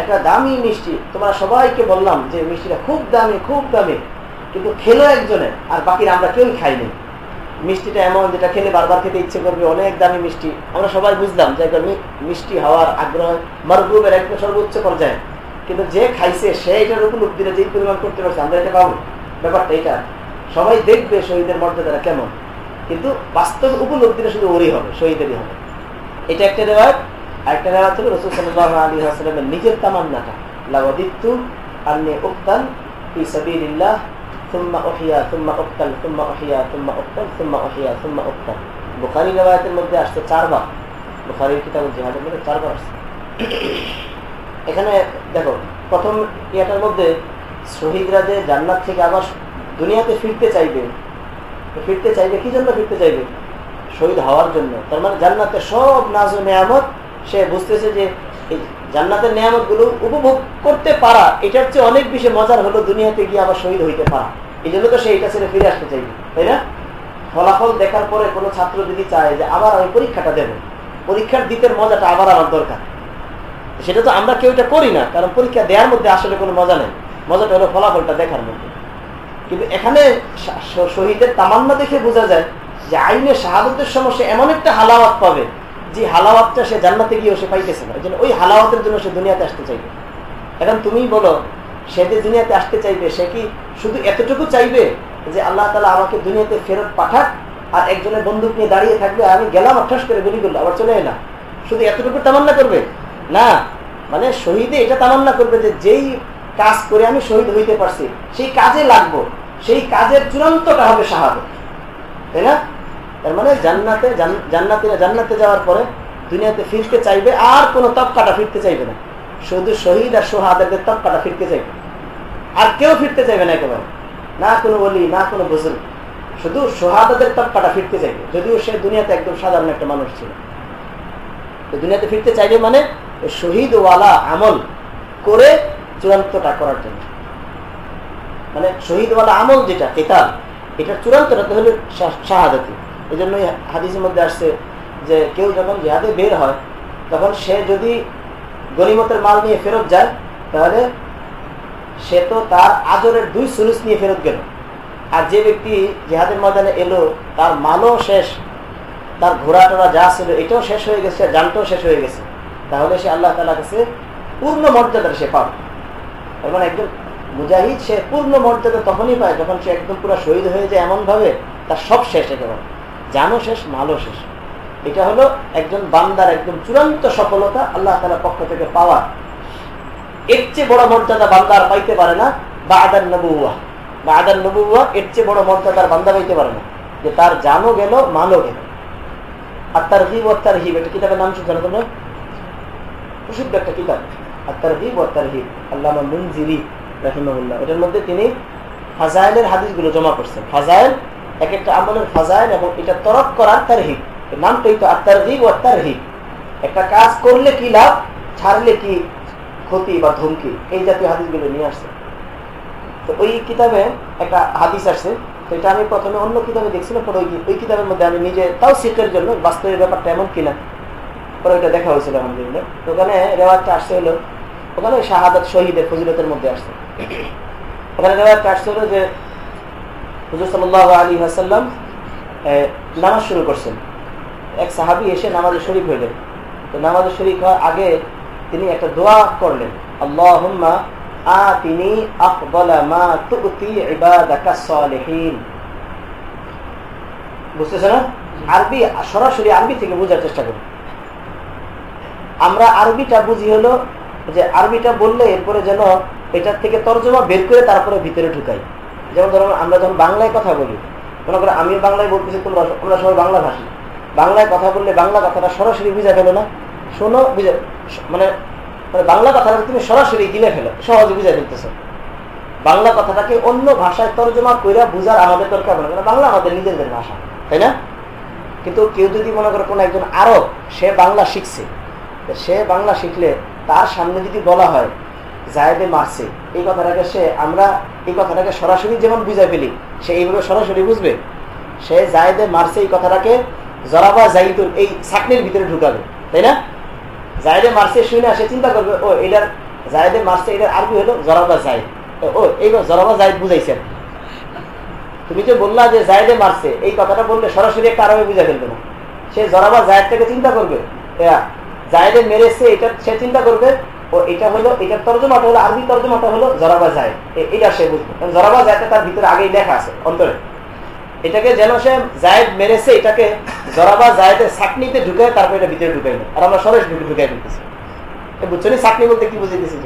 একটা দামি মিষ্টি, তোমরা সবাইকে বললাম যে মিষ্টিটা খুব দামি খুব দামি। কিন্তু খেলো একজনে, আর বাকিরা আমরা কেউই খাইনি মিষ্টিটা এমন, যেটা খেলে বারবার খেতে ইচ্ছে করবে, অনেক দামি মিষ্টি। আমরা সবাই বুঝলাম যে মিষ্টি হওয়ার আগ্রহ মারগুবের একদম সর্বোচ্চ পর্যায়ে। কিন্তু যে খাইছে, সে এটার উপলব্ধিটা যেই পরিমাণ করতে পারছে, আমরা এটা পাবো ব্যাপারটা এটা সবাই দেখবে শহীদের মর্যাদাটা কেমন। কিন্তু বাস্তব উপলব্ধিটা শুধু ওরই হবে শহীদেরই হবে এটা একটা রেওয়াজ আরেকটা রেওয়াজ হলো রসুল সাল্লাহ আলী আসলামের নিজের তামান্নাটা লাওয়াদিত্তু আন্নে উক্তান ফি সাবিলিল্লাহ ثم أحيا ثم أقتل ثم أحيا ثم أقتل ثم أحيا ثم أقتل বুখারি রেওয়ায়তের মধ্যে আসছে চারবার বুখারির কিতাব জিহাদের মধ্যে চারবার আসছে এখানে দেখো প্রথম ইয়েটার মধ্যে শহীদরা যে জান্নাত থেকে আবার দুনিয়াতে ফিরতে চাইবে ফিরতে চাইবে, কি জন্য ফিরতে চাইবে? শহীদ হওয়ার জন্য। তার মানে জান্নাতের সব নাজ নেয়ামত, সে বুঝতেছে যে জান্নাতের নিয়ামতগুলো উপভোগ করতে পারা, এটার চেয়ে অনেক বেশি মজার হলো দুনিয়াতে গিয়ে আবার শহীদ হইতে পারা। এই জন্য তো সে এটা ছেড়ে ফিরে আসতে চাইবে, তাই না? ফলাফল দেখার পরে কোনো ছাত্র যদি চায় যে আবার আমি পরীক্ষাটা দেব, পরীক্ষার দিতের মজাটা আবার আমার দরকার। সেটা তো আমরা কেউ এটা করি না, কারণ পরীক্ষা দেওয়ার মধ্যে আসলে কোনো মজা নেই। মজাটা হলো ফলাফলটা দেখার মধ্যে। কিন্তু এখানে শহীদের তামান্না দেখে বোঝা যায় যে আইনের শাহাদতের সমস্যা এমন একটা হালাওয়াত পাবে যে হালাওয়াতটা সে জান্নাতে গিয়েও সে পাইতেছে না। ওই হালাওয়াতের জন্য সে দুনিয়াতে আসতে চাইবে। এখন তুমি বলো, সে যে দুনিয়াতে আসতে চাইবে, সে কি শুধু এতটুকু চাইবে যে আল্লাহ তালা আমাকে দুনিয়াতে ফেরত পাঠাক আর একজনের বন্দুক নিয়ে দাঁড়িয়ে থাকবে? আমি গেলাম আঠাস করে গুলি করল, আবার চলে এলাম। শুধু এতটুকু তামান্না করবে? না। মানে শহীদে এটা তামান্না করবে যে যেই কাজ করে আমি শহীদ হইতে পারছি, সেই কাজে লাগবো। সেই কাজের চূড়ান্তটা হবে শাহাদত। তাই না? তার মানে জান্নাতে জান্নাতিরা জান্নাতে যাওয়ার পরে দুনিয়াতে ফিরতে চাইবে, আর কোনো তপকাটা ফিরতে চাইবে না। শুধু শহীদ আর সোহাদের তপকাটা ফিরতে চাইবে। আর কেউ ফিরতে চাইবে না একেবারে। না কোনো বলি না কোনো বুজুর্গ। শুধু সোহাদাদের তপকাটা ফিরতে চাইবে। যদিও সে দুনিয়াতে একদম সাধারণ একটা মানুষ ছিল। তো দুনিয়াতে ফিরতে চাইবে মানে শহীদ ওয়ালা আমল করে চূড়ান্তটা করার জন্য। মানে শহীদওয়ালা আমল যেটা, কেতাল এটা চূড়ান্তটা তো হলো শাহাদাতি। এই জন্যই হাদিসের মধ্যে আসছে যে কেউ যখন জেহাদে বের হয়, তখন সে যদি গনিমতের মাল নিয়ে ফেরত যায়, তাহলে সে তো তার আজরের দুই সুলুস নিয়ে ফেরত গেল। আর যে ব্যক্তি জেহাদের ময়দানে এলো, তার মালও শেষ, তার ঘোড়া টোড়া যা ছিল এটাও শেষ হয়ে গেছে জানটাও শেষ হয়ে গেছে। তাহলে সে আল্লাহ তালা কাছে পূর্ণ মর্যাদার সে পাবে। মানে একজন মুজাহিদ সে পূর্ণ মর্যাদা তখনই পায় যখন সে একদম পুরো শহীদ হয়ে যায় এমন ভাবে তার সব শেষ একেবারে। জানো শেষ, মালও শেষ। এটা হলো একজন বান্দার একদম চূড়ান্ত সফলতা আল্লাহ তালার পক্ষ থেকে পাওয়া। এর চেয়ে বড় মর্যাদা বান্দার পাইতে পারে না বা আদার নবুয়া বা আদার নবুয়া এর চেয়ে বড় মর্যাদার বান্দা পাইতে পারে না। যে তার জানো গেল, মালও গেল। আর তার হিব ও তার হিব এটা কিতাবের নাম শুনছো না তোমরা প্রসিদ্ধ একটা কিতাব। আর তার হিব ও তার হিব আল্লাহ মুনজিরি। রাহিমাহুল্লাহ। এটার মধ্যে তিনি ফাজাইলের হাদিসগুলো জমা করছেন। ফাজাইল এক একটা আমলের ফাজাইল এবং এটা তরক করার তার হিব নামটাই তো আত্মার হিব ও আত্মার হিব একটা কাজ করলে কি লাভ? ছাড়লে কি ক্ষতি বা ধমকি? এই জাতীয় হাদিসগুলো নিয়ে আসছে। তো ওই কিতাবে একটা হাদিস আসছে। তো এটা আমি প্রথমে অন্য কিতাবে দেখছিলাম, পরে ওই কিতাবের মধ্যে আমি নিজে তাও শিখের জন্য বাস্তবের ব্যাপারটা এমন কিনা, পরে ওইটা দেখা হয়েছিল আলহামদুলিল্লাহ। ওখানে রেওয়াজটা আসছে হলো, ওখানে শাহাদাত শহীদের ফজিলতের মধ্যে আসছে। ওখানে রেওয়াজটা আসছে হলো যে হুজুর সাল্লাহ আলী হাসাল্লাম নামাজ শুরু করছেন। এক সাহাবি এসে নামাজে শরীফ হইলেন তো নামাজে শরীফ হওয়ার আগে তিনি একটা দোয়া করলেন তুতি ইবাদাকা সালিহিন। বুঝতেছ না? আরবি, সরাসরি আরবি থেকে বোঝার চেষ্টা করি আমরা আরবিটা বুঝি হলো যে আরবিটা বললে এরপরে যেন এটার থেকে তর্জমা বের করে তারপরে ভিতরে ঢুকাই। যেমন ধরো আমরা যখন বাংলায় কথা বলি, মনে করো আমি বাংলায় বলতেছি, তোমরা তোমরা সবাই বাংলা ভাষী। বাংলায় কথা বললে বাংলা কথাটা সরাসরি বুঝা গেল না? শোনো মানে মানে বাংলা কথাটা তুমি সরাসরি গিলে ফেলো, সহজে বুঝে ফেলতেছ। বাংলা কথাটাকে অন্য ভাষায় তর্জমা কইরা বুঝার আমাদের দরকার মনে করে, বাংলা আমাদের নিজেদের ভাষা, তাই না? কিন্তু কেউ যদি মনে করে কোনো একজন আরব, সে বাংলা শিখছে, সে বাংলা শিখলে তার সামনে যদি বলা হয় জায়দে মারছে। এই কথাটাকে সে, আমরা এই কথাটাকে সরাসরি যেমন বুঝে ফেলি, সে এইভাবে সরাসরি বুঝবে। সে জায়দে মারছে এই কথাটাকে, জরাবা জাইতুল এই সাকনির ভিতরে ঢুকাবে, তাই না? জায়দে মারছে শুনে সে চিন্তা করবে, ও, এটার জায়দে মারছে, এটার আরবি হলো জরাবা জায়দ। ও এইবার জরাবা জায়দ বুঝাইছেন। তুমি যে বললা যে জায়দে মারছে, এই কথাটা বললে সরাসরি একটা আরবে বুঝে ফেলবে না। সে জরাবা জায়দটাকে চিন্তা করবে জায়দে মেরেছে, এটা সে চিন্তা করবে ও এটা হলো এটার তর্জমাটা হলো, আরবি তর্জমাটা হলো জরাবা জায়দ এটা সে বুঝবে। কারণ জরাবা জায়দটা তার ভিতরে আগেই লেখা আছে, অন্তরে। এটাকে যেন সে জায়দ মেরেছে, এটাকে জরাবা জায়দের সাকনিতে ঢুকে তারপর এটা ভিতরে ঢুকাই আর আমরা সরাসরি ঢুকে ঢুকাই ফেলতেছি। বুঝছ নি? বলতে কি বুঝাইতেছি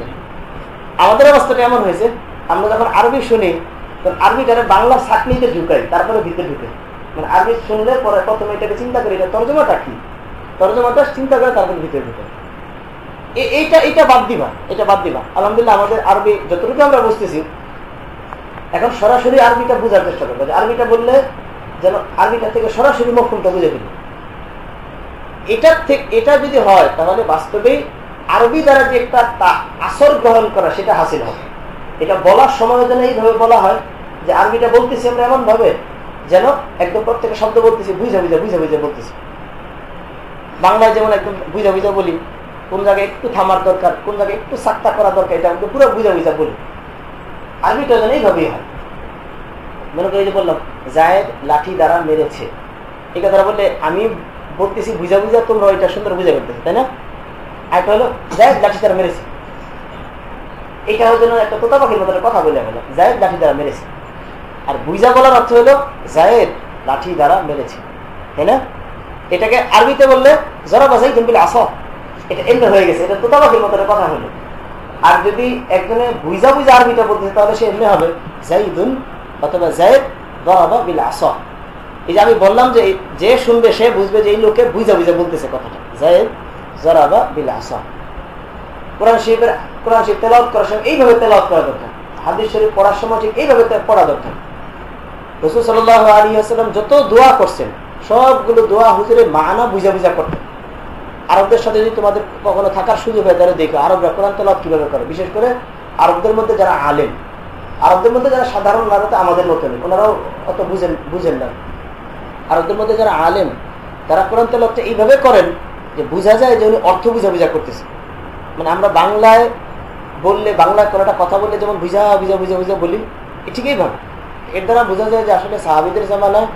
আমাদের অবস্থাটা এমন হয়েছে, আমরা যখন আরবি শুনি আরবিটারে বাংলা চাকনিতে ঢুকাই, তারপরে ভিতরে ঢুকে। মানে আরবি শুনলে পরে প্রথমে এটাকে চিন্তা করি, এটা তর্জমাটা কি? তর্জমাটা চিন্তা করে তারপরে ভিতরে ঢুকে। এইটা এটা বাদ দিবা এটা বাদ দিবা। আলহামদুলিল্লাহ, আমাদের আরবি যতটুকু আমরা বুঝতেছি, এখন সরাসরি আরবিটা বোঝার চেষ্টা করব। আরবিটা বললে যেন আরবিটা থেকে সরাসরি মফুলটা বুঝে ফেলি। এটার থেকে এটা যদি হয়, তাহলে বাস্তবেই আরবি দ্বারা যে একটা আসর গ্রহণ করা, সেটা হাসিল হবে। এটা বলার সময় যেন এইভাবে বলা হয়, যে আরবিটা বলতেছি আমরা এমন ভাবে যেন একদম প্রত্যেকে শব্দ বলতেছি, বুঝা বুঝা বুঝা বুঝা বলতেছি। বাংলায় যেমন একদম বুঝা বুঝা বলি কোন জায়গায় একটু থামার দরকার, কোন জায়গায় একটু সাক্তা করা দরকার, এটা আমাকে পুরো বুঝা বুঝা বলি। আরবিটা যেন এইভাবেই হয়। মনে করি যে বললাম, জায়দ লাঠি দ্বারা মেরেছে। এই কথাটা বললে আমি বলতেছি বুঝা বুঝা তোমরা ওইটা সুন্দর বুঝা করতেছে তাই না? আরেকটা হলো, জায়দ লাঠি দ্বারা মেরেছে। এটা জন্য একটা তোতা পাখির মতো কথা বলে গেল, জায়দ লাঠি দ্বারা মেরেছে। আর বুঝা বলার অর্থ হলো, জায়দ লাঠি দ্বারা মেরেছে, তাই না? এটাকে আরবিতে বললে, জরা বাজাই তুমি আস এটা এমনি হয়ে গেছে, এটা তোতা পাখির মতো কথা হলো। আর যদি একজনে বুঝা বুঝা আরবিটা বলতেছে তাহলে সে এমনি হবে, জাইদুন অথবা জায়দ দরাবা বিল আস এই যে আমি বললাম যে যে শুনবে, সে বুঝবে যে এই লোকে বুঝা বুঝা বলতেছে কথাটা জায়দ জরাবা বিল আস কোরআন শরীফের, কোরআন শরীফ তেলাওয়াত করার সময় এইভাবে তেলাওয়াত করা দরকার, হাদিস শরীফ পড়ার সময় ঠিক এইভাবে পড়া দরকার। রসুল সাল্লাহ আলী আসসালাম যত দোয়া করছেন, সবগুলো দোয়া হুজুরে মানা বুঝা বুঝা করতেন। আরবদের সাথে যদি তোমাদের কখনো থাকার সুযোগ হয়, তাহলে দেখো, আরবরা কোরআন তেলাওয়াত কীভাবে করে? বিশেষ করে আরবদের মধ্যে যারা আলেম, আরবদের মধ্যে যারা সাধারণ মানুষ আমাদের মতন ওনারাও অত বুঝেন বুঝেন না। আরবদের মধ্যে যারা আলেম, তারা কোরআন তেলাওয়াতটা এইভাবে করেন যে বোঝা যায় যে উনি অর্থ বুঝা বুঝা করতেছে। মানে আমরা বাংলায় বললে বাংলায় কোনোটা কথা বললে যেমন বুঝা বুঝা বুঝা বুঝা বলি, এ ঠিকই ভাবে এর দ্বারা বোঝা যায় যে আসলে সাহাবিদের জামানায়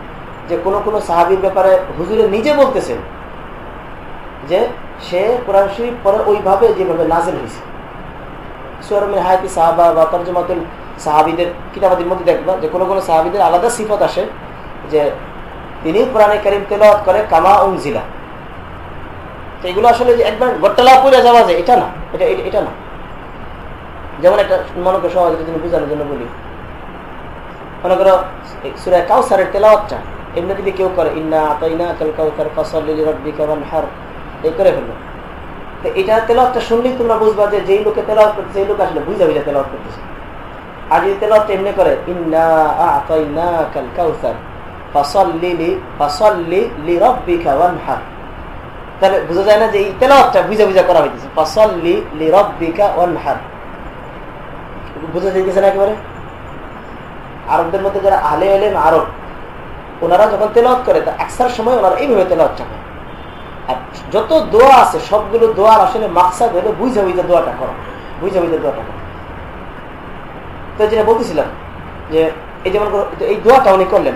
যে কোনো কোনো সাহাবির ব্যাপারে হুজুরে নিজে বলতেছেন। যে সে কোরআন শরীফ পরে ওইভাবে যেভাবে নাজেল হয়েছে। সুয়ারমিন হায়াতি সাহাবা বা তর্জমাতুল সাহাবিদের কিতাবাদির মধ্যে দেখবা যে কোনো কোনো সাহাবিদের আলাদা সিফত আসে যে তিনি কোরআনে করিম তেলাওয়াত করে, কামা উং জিলা তো এগুলো আসলে যে একবার গট্টালা পড়ে যাওয়া যায়, এটা না, এটা এটা না। যেমন একটা মনে করো সহজের জন্য বোঝানোর জন্য বলি। মনে করো সুরায় কাউসারের তেলাওয়াতটা এমনি যদি কেউ করে, ইন্না আতাইনা কাল কাউসার ফসল রব্বি কামান হার এই করে ফেলল। তো এটা তেলাওয়াতটা শুনলেই তোমরা বুঝবা যে যেই লোকে তেলাওয়াত করতেছে এই লোক আসলে বুঝা বুঝা তেলাওয়াত করতেছে। আর যদি তেলাওয়াতটা এমনি করে, ইন্না আতাইনা কাল কাউসার, ফসল্লি ফসল্লি লি রব্বিকা ওয়ানহার তাহলে বোঝা যায় না যে এই তেলাওয়াতটা বুঝা বুঝা করা হইতেছে। ফসল্লি লি রব্বিকা ওয়ানহার বুঝা যাইতেছে না একেবারে? আরবদের মধ্যে যারা আলে এলেন আরব, ওনারা যখন তেলাওয়াত করে, তা একসার সময় ওনারা এইভাবে তেলাওয়াতটা করে। আর যত দোয়া আছে, সবগুলো দোয়ার আসলে মাকসাদ হলে বুঝা বুঝা দোয়াটা করো, বুঝা বুঝা দোয়াটা করো। তো যেটা বলতেছিলাম যে, এই যেমন এই দোয়াটা উনি করলেন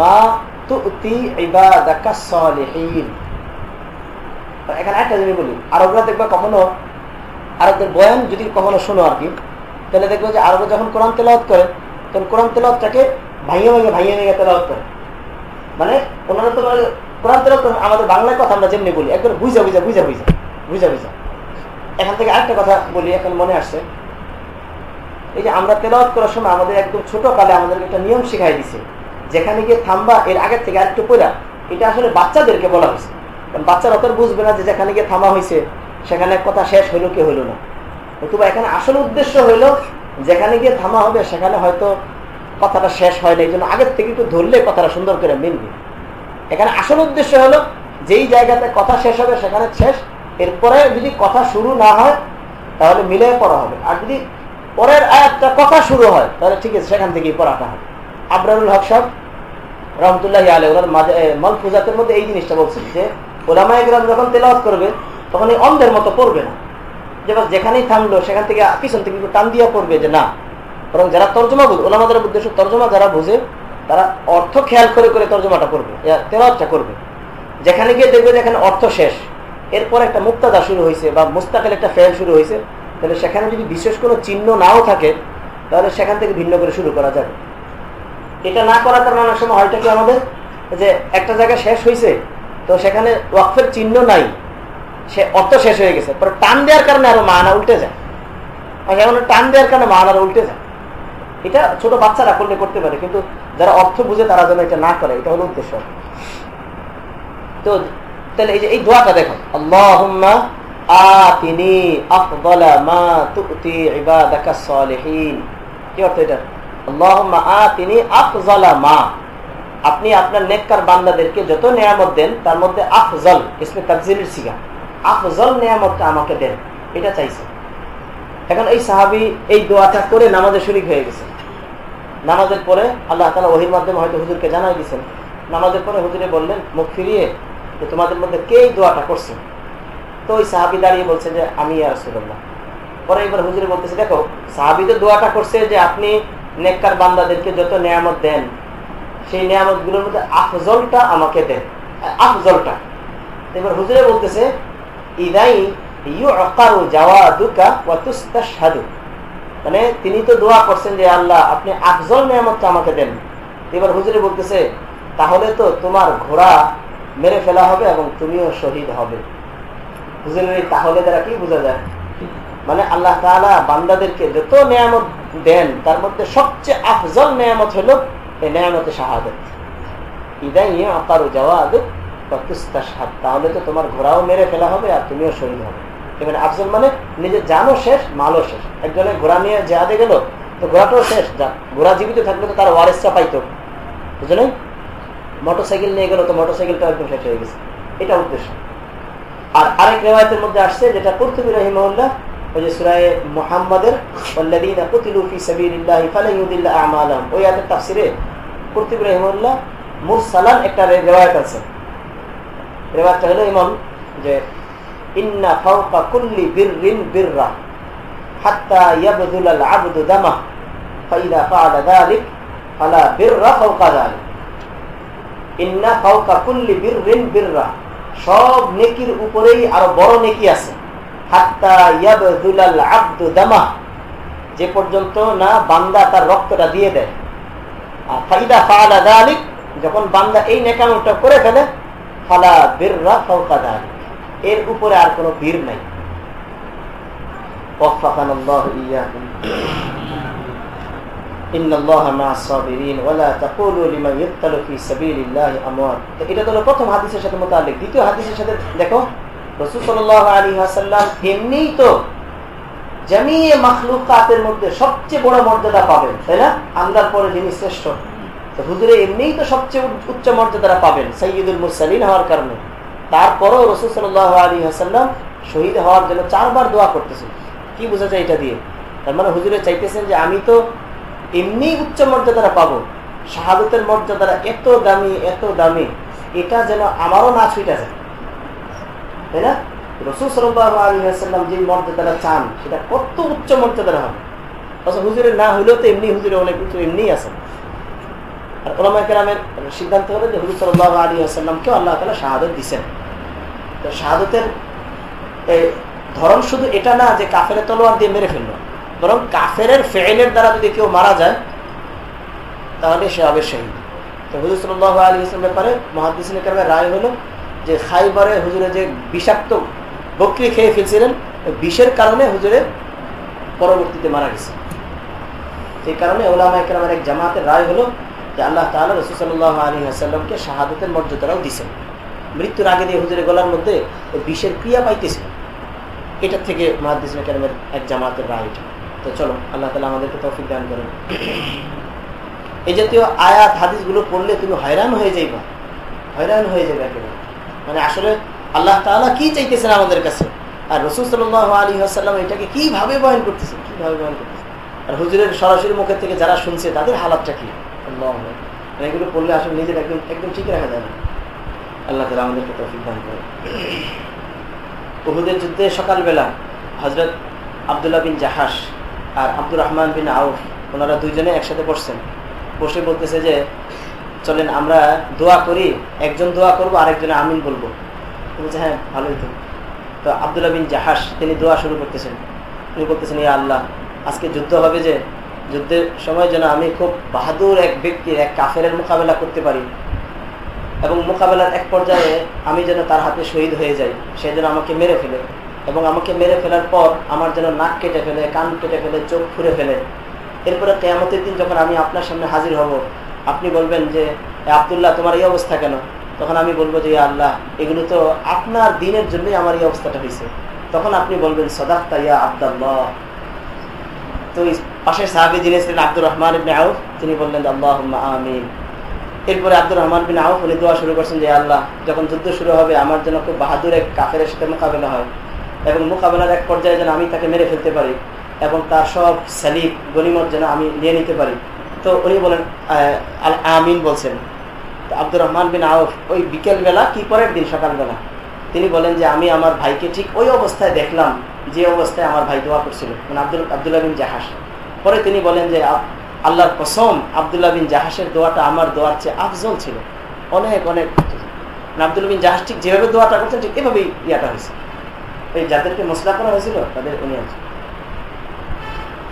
মা তুতি ইবাদাকা এখানে একটা জিনিস আরবরা দেখবা কখনো যদি কখনো শোনো তাহলে দেখব যে যখন কোরআন তেলাওয়াত করে, তখন কোরআন তেলাওয়াতটাকে ভাইয়ে ভাইয়ে ভাইয়ে ভেঙে করে। মানে ওনারা তো কোরআন তেলাওয়াত আমাদের বাংলায় কথা আমরা যেমনি বলি একবার বুঝা বুঝা বুঝা বুঝা বুঝা বুঝা। এখান থেকে আরেকটা কথা বলি, এখন মনে আসছে। এই যে আমরা তেলাওয়াত করার সময় আমাদের একদম ছোট কালে আমাদেরকে একটা নিয়ম শিখাই দিছে, যেখানে গিয়ে থামবা এর আগের থেকে আরেকটু পড়া এটা আসলে বাচ্চাদেরকে বলা হয়েছে। কারণ বাচ্চারা অত বুঝবে না যে যেখানে গিয়ে থামা হয়েছে সেখানে কথা শেষ হইল কি হইল না। নতুবা এখানে আসল উদ্দেশ্য হইল, যেখানে গিয়ে থামা হবে, সেখানে হয়তো কথাটা শেষ হয় না এই জন্য আগের থেকে একটু ধরলে কথাটা সুন্দর করে মিলবে। এখানে আসল উদ্দেশ্য হলো, যেই জায়গাতে কথা শেষ হবে, সেখানে শেষ। এরপরে যদি কথা শুরু না হয়, তাহলে মিলে পড়া হবে। আর যদি পরের আয়াতটা কথা শুরু হয়, তাহলে ঠিক আছে, সেখান থেকেই পড়াটা হবে। আবরারুল হক সাহেব রহমতুল্লাহ আলে ওনার মাঝে মলফুজাতের মধ্যে এই জিনিসটা বলছেন যে, ওলামায় গ্রাম যখন তেলাওয়াত করবে, তখন এই অন্ধের মতো পড়বে না। যে যেখানেই থামলো, সেখান থেকে পিছন থেকে টান দিয়া পড়বে যে না বরং যারা তর্জমা বুঝে, ওলামাদের উদ্দেশ্য তর্জমা যারা বুঝে, তারা অর্থ খেয়াল করে করে তর্জমাটা করবে তেলাওয়াতটা করবে। যেখানে গিয়ে দেখবে যেখানে অর্থ শেষ। এরপর একটা মুক্তাদা শুরু হয়েছে বা মুস্তাকেল একটা ফেল শুরু হয়েছে, তাহলে সেখানে যদি বিশেষ কোনো চিহ্ন নাও থাকে, তাহলে সেখান থেকে ভিন্ন করে শুরু করা যাবে। এটা না করার কারণে অনেক সময় হয়তো কি আমাদের? যে একটা জায়গা শেষ হয়েছে, তো সেখানে ওয়াকফের চিহ্ন নাই। সে অর্থ শেষ হয়ে গেছে, পরে টান দেওয়ার কারণে আরও মানা উল্টে যায়। টান দেওয়ার কারণে মানারা উল্টে যায়। এটা ছোট বাচ্চারা করলে করতে পারে, কিন্তু যারা অর্থ বুঝে তারা যেন এটা না করে, এটা হলো উদ্দেশ্য। তো তাহলে এই যে, এই দোয়াটা দেখো আল্লাহুম্মা আতিনি আফদালা মা তুতি ইবাদাকা কি অর্থ এটা? আল্লাহুম্মা আতিনি আফজালা মা। আপনি আপনার নেককার বান্দাদেরকে যত নিয়ামত দেন, তার মধ্যে আফজল, ইসমে সিগা। আফজল নিয়ামতটা আমাকে দেন, এটা চাইছে। এখন এই সাহাবি এই দোয়াটা করে নামাজে শরিক হয়ে গেছে। নামাজের পরে আল্লাহ তালা ওহির মাধ্যমে হয়তো হুজুরকে জানাই দিয়েছেন নামাজের পরে হুজুরে বললেন, মুখ ফিরিয়ে যে তোমাদের মধ্যে কে এই দোয়াটা করছে? তো ওই সাহাবি দাঁড়িয়ে বলছে যে, আমি আর সুরল্লাহ পরে এবার হুজুরে বলতেছে, দেখো সাহাবি তো দোয়াটা করছে যে আপনি নেককার বান্দাদেরকে যত নিয়ামত দেন, সেই নিয়ামতগুলোর মধ্যে আফজলটা আমাকে দেন। আফজলটা। এবার হুজুরে বলতেছে, ইদাই মানে তিনি তো দোয়া করছেন যে, আল্লাহ, আপনি আফজল নিয়ামতটা আমাকে দেন। এবার হুজুরে বলতেছে, তাহলে তো তোমার ঘোড়া মেরে ফেলা হবে এবং তুমিও শহীদ হবে। হুজুরের তাহলে দ্বারা কি বোঝা যায়? মানে আল্লাহ তালা বান্দাদেরকে যত নিয়ামত দেন, তার মধ্যে সবচেয়ে আফজল নিয়ামত হলো এই নিয়ামতে শাহাদত। ইদাই আকারু যাওয়াদ তাহলে তো তোমার ঘোড়াও মেরে ফেলা হবে আর তুমিও শহীদ হবে। এখানে আফজল মানে নিজের জানও শেষ, মালও শেষ। একজনের ঘোড়া নিয়ে জেহাদে গেল, তো ঘোড়াটাও শেষ ঘোড়া জীবিত থাকলে তো তার ওয়ারেসটা পাইতো বুঝলেন? মোটর সাইকেল নিয়ে গেল, তো মোটর সাইকেলটা একদম শেষ হয়ে গেছে। এটা উদ্দেশ্য। আর আরেক রেওয়ায়তের মধ্যে আসছে, যেটা কর্তুবী রহিমউল্লাহ ওই যে সুরায় মুহাম্মাদের তাফসিরে কর্তুবী রহিমউল্লাহ মুরসালান একটা রেওয়ায়াত আছে। রেওয়ায়াতটা হলো এমন যে ইন্না ফাওকা কুল্লি বিররিন বিররা, হাত্তা ইয়াবদুলাল আবদু দামা, ফাইদা ফাআলা যালিক ফালা বিররা ফাওকা যালিক ইন্না ফাওকা কুল্লি বিররিন বিররা, সব নেকির উপরেই আরও বড় নেকি আছে। হাত্তা ইয়াবদুলাল আবদু দামা, যে পর্যন্ত না বান্দা তার রক্তটা দিয়ে দেয়। আর ফাইদা ফাআলা যালিক যখন বান্দা এই নেকামটা করে ফেলে, ফালা বিররা ফাওকা যালিক এর উপরে আর কোনো বীর নাই। সবচেয়ে বড় মর্যাদা পাবেন, তাই না? আন্দার পরে যিনি শ্রেষ্ঠ। হুজুরে এমনিই তো সবচেয়ে উচ্চ মর্যাদা পাবেন সৈয়দুল মুসালিন হওয়ার কারণে। তারপরও রসুল সাল্লাহ আলী হাসাল্লাম শহীদ হওয়ার জন্য চারবার দোয়া করতেছেন। কি বোঝা যায় এটা দিয়ে? তার মানে হুজুরে চাইতেছেন যে আমি তো এমনি উচ্চ মর্যাদাটা পাবো, শাহাদতের মর্যাদাটা এত দামি এত দামি, এটা যেন আমারও না ছুটে যায়। তাই না? রসুল সাল্লাহ আলী হাসাল্লাম যে মর্যাদাটা চান, সেটা কত উচ্চ মর্যাদাটা হবে? অথচ হুজুরের না হইলেও তো এমনি হুজুরে অনেক উচ্চ এমনি আছে আর ওলামা কেরামের সিদ্ধান্ত হলো যে হুজুর আলী আসাল্লামকেও আল্লাহ তালা শাহাদত দিচ্ছেন শাহাদতের ধরন শুধু এটা না যে কাফের তলোয়ার দিয়ে মেরে ফেলল, বরং কাফের ফেলের দ্বারা যদি কেউ মারা যায়, তাহলে সে হবে শহীদ। তো হুজুর সাল্লাহ আলী ব্যাপারে কেরামের রায় হলো যে খাইবারে হুজুরে যে বিষাক্ত বকরি খেয়ে ফেলছিলেন বিষের কারণে হুজুরের পরবর্তীতে মারা গেছে। সেই কারণে ওলামা কেরামের এক জামাতের রায় হলো যে আল্লাহ তালা রসুসাল্লাহ আলী আসাল্লামকে শাহাদতের মর্যাদারাও দিছেন মৃত্যুর আগে দিয়ে হুজুরের গলার মধ্যে বিষের ক্রিয়া পাইতেছিল এটার থেকে মাহাদিস কেরামের এক জামাতের রায় তো চলো, আল্লাহ তালা আমাদেরকে তৌফিক দান করেন। এই জাতীয় আয়াত, হাদিসগুলো পড়লে তুমি হয়রান হয়ে যাইবা। হয়রান হয়ে যাবে একেবারে। মানে আসলে আল্লাহ তালা কি চাইতেছেন আমাদের কাছে? আর রসুল সাল্লাহ আলী আসাল্লাম এটাকে কীভাবে বয়ন করতেছেন? কীভাবে বয়ন করতেছেন? আর হুজুরের সরাসরি মুখের থেকে যারা শুনছে, তাদের হালাতটা কি? এগুলো পড়লে আসলে নিজের একদম একদম ঠিক রাখা যায় না আল্লাহ তালা আমাদেরকে তৌফিক দান করে যুদ্ধে সকালবেলা হজরত আবদুল্লাহ বিন জাহাস আর আব্দুর রহমান বিন আউফ, ওনারা দুইজনে একসাথে বসছেন। বসে বলতেছে যে, চলেন আমরা দোয়া করি, একজন দোয়া করব, আরেকজনে আমিন বলব। বলছে হ্যাঁ ভালোই তো। তো আবদুল্লাহ বিন জাহাস তিনি দোয়া শুরু করতেছেন। তিনি বলতেছেন, ইয়া আল্লাহ, আজকে যুদ্ধ হবে যে যুদ্ধের সময় যেন আমি খুব বাহাদুর এক ব্যক্তির, এক কাফের মোকাবেলা করতে পারি। এবং মোকাবেলার এক পর্যায়ে আমি যেন তার হাতে শহীদ হয়ে যাই। সে যেন আমাকে মেরে ফেলে। এবং আমাকে মেরে ফেলার পর আমার যেন নাক কেটে ফেলে, কান কেটে ফেলে, চোখ ফুরে ফেলে। এরপরে কেয়ামতের দিন যখন আমি আপনার সামনে হাজির হব, আপনি বলবেন যে আবদুল্লাহ, তোমার এই অবস্থা কেন? তখন আমি বলব যে আল্লাহ, এগুলো তো আপনার দিনের জন্যই আমার এই অবস্থাটা হয়েছে তখন আপনি বলবেন, সদাক্তা ইয়া আবদাল্লাহ। তো পাশের সাহাবি যিনি ছিলেন আব্দুর রহমান ইবনে আউফ, তিনি বললেন আল্লাহ আমিন। এরপরে আব্দুর রহমান বিন আউফ উনি দোয়া শুরু করছেন যে আল্লাহ, যখন যুদ্ধ শুরু হবে, আমার জন্য খুব বাহাদুর এক কাফের সাথে মোকাবেলা হয় এবং মোকাবেলার এক পর্যায়ে যেন আমি তাকে মেরে ফেলতে পারি এবং তার সব সালিব গনিমত যেন আমি নিয়ে নিতে পারি। তো উনি বলেন আমিন বলছেন। আব্দুর রহমান বিন আউফ ওই বিকেলবেলা কি পরের দিন সকালবেলা? তিনি বলেন যে, আমি আমার ভাইকে ঠিক ওই অবস্থায় দেখলাম যে অবস্থায় আমার ভাই দোয়া করছিল মানে আব্দুল, আবদুল্লাহ বিন জাহাস পরে তিনি বলেন যে আল্লাহর কসম, আবদুল্লাহ বিন জাহাসের দোয়াটা আমার দোয়ার চেয়ে আফজল ছিল। অনেক অনেক মানে আবদুল্লাহ বিন জাহাস ঠিক যেভাবে দোয়াটা করছেন ঠিক এভাবেই ইয়াটা হয়েছে। ওই যাদেরকে মশলা করা হয়েছিল, তাদের উনি আছে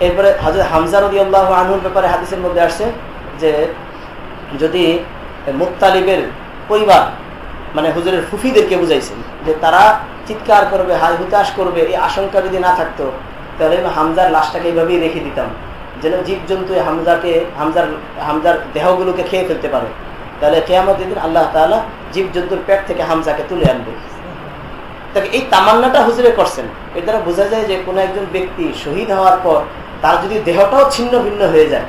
এরপরে হাজর হামজা রদি আল্লাহ আনহুর ব্যাপারে হাদিসের মধ্যে আসছে যে, যদি মুক্তালিবের পরিবার মানে হুজুরের ফুফিদেরকে বুঝাইছেন, যে তারা চিৎকার করবে হাই হুতাশ করবে, এই আশঙ্কা যদি না থাকতো, তাহলে হামজার লাশটাকে এইভাবেই রেখে দিতাম। যেন জীবজন্তু হামজাকে, হামজার হামজার দেহগুলোকে খেয়ে ফেলতে পারে। তাহলে কেয়ামত দিন আল্লাহ তালা জীবজন্তুর পেট থেকে হামজাকে তুলে আনবে। তাকে এই তামান্নাটা হুজুরে করছেন। এর দ্বারা বোঝা যায় যে কোনো একজন ব্যক্তি শহীদ হওয়ার পর তার যদি দেহটাও ছিন্ন ভিন্ন হয়ে যায়,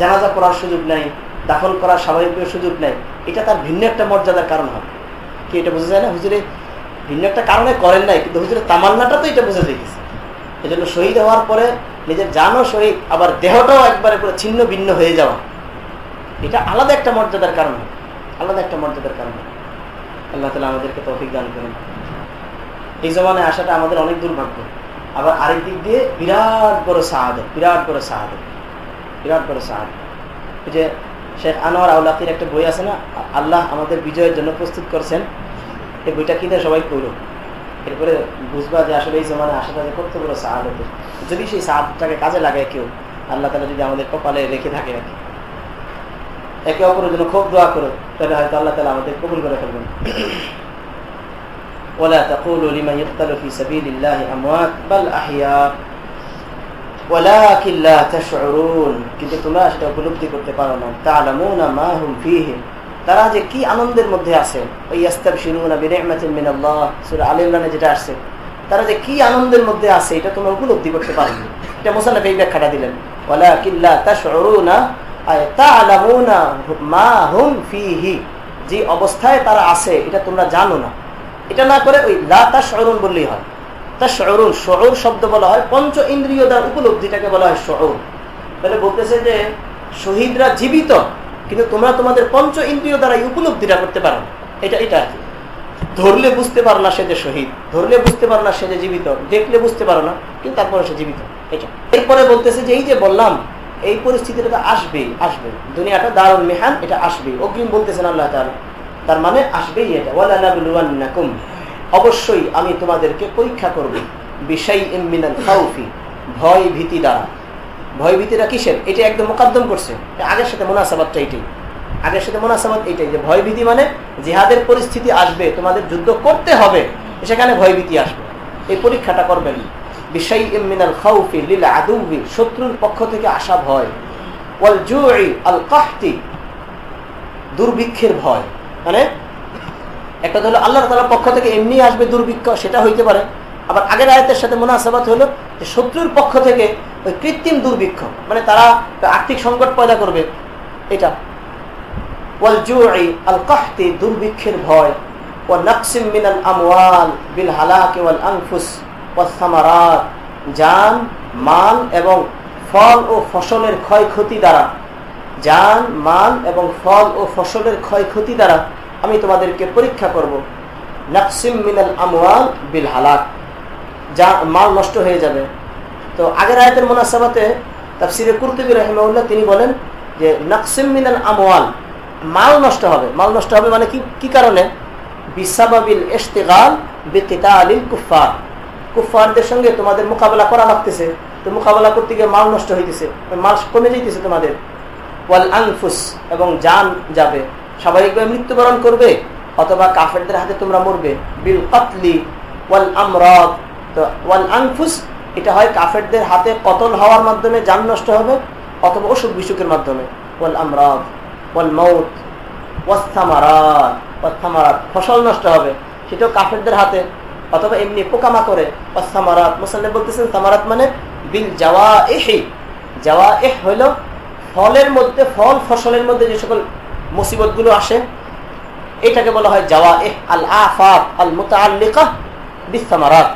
জানাজা করার সুযোগ নাই, দাফন করার স্বাভাবিক সুযোগ নাই, এটা তার ভিন্ন একটা মর্যাদার কারণ হবে কি এটা বোঝা যায় না? হুজুরে ভিন্ন একটা কারণে করেন নাই, কিন্তু হুজুরের তামান্নাটা তো এটা বুঝে যাইতেছে। এই জন্য শহীদ হওয়ার পরে নিজের জানও শহীদ, আবার দেহটাও একবারে পুরো ছিন্ন ভিন্ন হয়ে যাওয়া। এটা আলাদা একটা মর্যাদার কারণ, আলাদা একটা মর্যাদার কারণ। আল্লাহ তালা আমাদেরকে তো অভিজ্ঞান করেন। এই জমানে আসাটা আমাদের অনেক দুর্ভাগ্য। আবার আরেক দিক দিয়ে বিরাট বড় সাহাদ বিরাট বড় সাহাদ বিরাট বড় সাহাদ যে শেখ আনোয়ার আউলাকির একটা বই আছে না আল্লাহ আমাদের বিজয়ের জন্য প্রস্তুত করছেন। এই বইটা কিনে সবাই পড়ো এরপরে বুঝবা যে আসলে এই জমানে আসাটা যে কত বড় সাহাদ যদি সেই সাহাদটাকে কাজে লাগায় কেউ আল্লাহ তালা যদি আমাদের কপালে রেখে থাকে আর কি একে অপরের জন্য খুব দোয়া করো তাহলে হয়তো আল্লাহ তালা আমাদের কবুল করে ফেলবেন ولا تقولوا لمن يقتل في سبيل الله اموات بل احياء ولكن لا تشعرون কিন্তু তোমরা সেটা উপলব্ধি করতে পারো না তাআলামুনা মা হুম ফীহি তারা যে কি আনন্দের মধ্যে আছে? ওই আলে ইমরানে যেটা আসছে। তারা যে কি আনন্দের মধ্যে আছে, এটা তোমরা উপলব্ধি করতে পারো এটা মুসান্নাফ এই ব্যাখ্যাটা দিলেন। মা যে অবস্থায় তারা আছে, এটা তোমরা জানো না। এটা না করে ওই লা তাশউরুন বললেই হয়। তাশউরুন, শুউর শব্দ বলা হয়, পঞ্চ ইন্দ্রিয় দ্বার উপলব্ধিটাকে বলা হয় শুউর। তাহলে বলতেছে যে শহীদরা জীবিত কিন্তু তোমরা তোমাদের পঞ্চ ইন্দ্রিয় দ্বারা উপলব্ধিটা করতে পারো। এটা এটা ধরলে বুঝতে পারো না সে যে শহীদ, ধরলে বুঝতে পারো না সে যে জীবিত, দেখলে বুঝতে পারো না, কিন্তু তারপরে সে জীবিত। এটা। এরপরে বলতেছে যে এই যে বললাম, এই পরিস্থিতিটা তো আসবেই আসবে। দুনিয়াটা দারুল মেহান, এটা আসবেই অগ্রিম বলতেছেন আল্লাহ তালা তার মানে আসবেই এটা। ওয়ালাকুম অবশ্যই আমি তোমাদেরকে পরীক্ষা করব। বিষয় ভয় ভীতি দ্বারা। ভয় ভীতিটা কিসের এটা একদম মোকাদ্দম করছে। আগের সাথে মোনাসাবাদটা এটাই। আগের সাথে মোনাসাবাদ এইটাই যে ভয়ভীতি মানে জিহাদের পরিস্থিতি আসবে, তোমাদের যুদ্ধ করতে হবে, সেখানে ভয় ভীতি আসবে। এই পরীক্ষাটা করবেন। বিষয় ইমিনাল খাউফি লীলা আদুবি শত্রুর পক্ষ থেকে আসা ভয়। ওয়াল জুই আল কাহতি, দুর্ভিক্ষের ভয়। মানে একটা হলো আল্লাহ তালার পক্ষ থেকে এমনি আসবে দুর্ভিক্ষ, সেটা হইতে পারে। আবার আগের আয়তের সাথে মোনাসাবাত হলো যে শত্রুর পক্ষ থেকে ওই কৃত্রিম দুর্ভিক্ষ মানে তারা আর্থিক সংকট পয়দা করবে, এটা। দুর্ভিক্ষের ভয়। ও নকসিম মিনাল আমওয়াল বিল হালাক ওয়াল আনফুস ওয়াল সামারাত। জান, মাল এবং ফল ও ফসলের ক্ষয়ক্ষতি দ্বারা। যান মাল এবং ফল ও ফসলের ক্ষয়ক্ষতি দ্বারা আমি তোমাদেরকে পরীক্ষা করব। নাকসিম মিনাল আমওয়াল বিল হালাক। যা মাল নষ্ট হয়ে যাবে। তো আগের আয়তের মোনাসাবাতে তাফসিরে কুরতুবি রহমাউল্লাহ তিনি বলেন যে, নাকসিম মিনাল আমওয়াল, মাল নষ্ট হবে। মাল নষ্ট হবে মানে কি কি কারণে? বিসাবাবিল ইশতিগাল বিকিতালিল কুফার কুফারদের সঙ্গে তোমাদের মোকাবেলা করা লাগতেছে। তো মোকাবেলা করতে গিয়ে মাল নষ্ট হইতেছে, মাল কমে যাইতেছে তোমাদের। ওয়াল আনফুস, এবং জান যাবে। স্বাভাবিকভাবে মৃত্যুবরণ করবে, অথবা কাফেরদের হাতে তোমরা মরবে। বিল কাতলি ওয়াল আমরাদ তো ওয়াল আনফুস, এটা হয় কাফেরদের হাতে কতল হওয়ার মাধ্যমে যান নষ্ট হবে অথবা অসুখ বিসুখের মাধ্যমে। ওয়াল আমরাদ, ওয়াল মৌত ওয়াস্তামারাত ফসল নষ্ট হবে। সেটাও কাফেরদের হাতে। অথবা এমনি পোকামা করে ওয়াস্তামারাত মুসল্লি বলতেছেন সামারাত মানে বিল যাওয়া এহি যাওয়া এহ হইল ফলের মধ্যে, ফল ফসলের মধ্যে যে সকল মুসিবতগুলো আসে, এটাকে বলা হয় যাওয়া এহ আল আফাত আল মুতাআল্লিকা বিসামারাত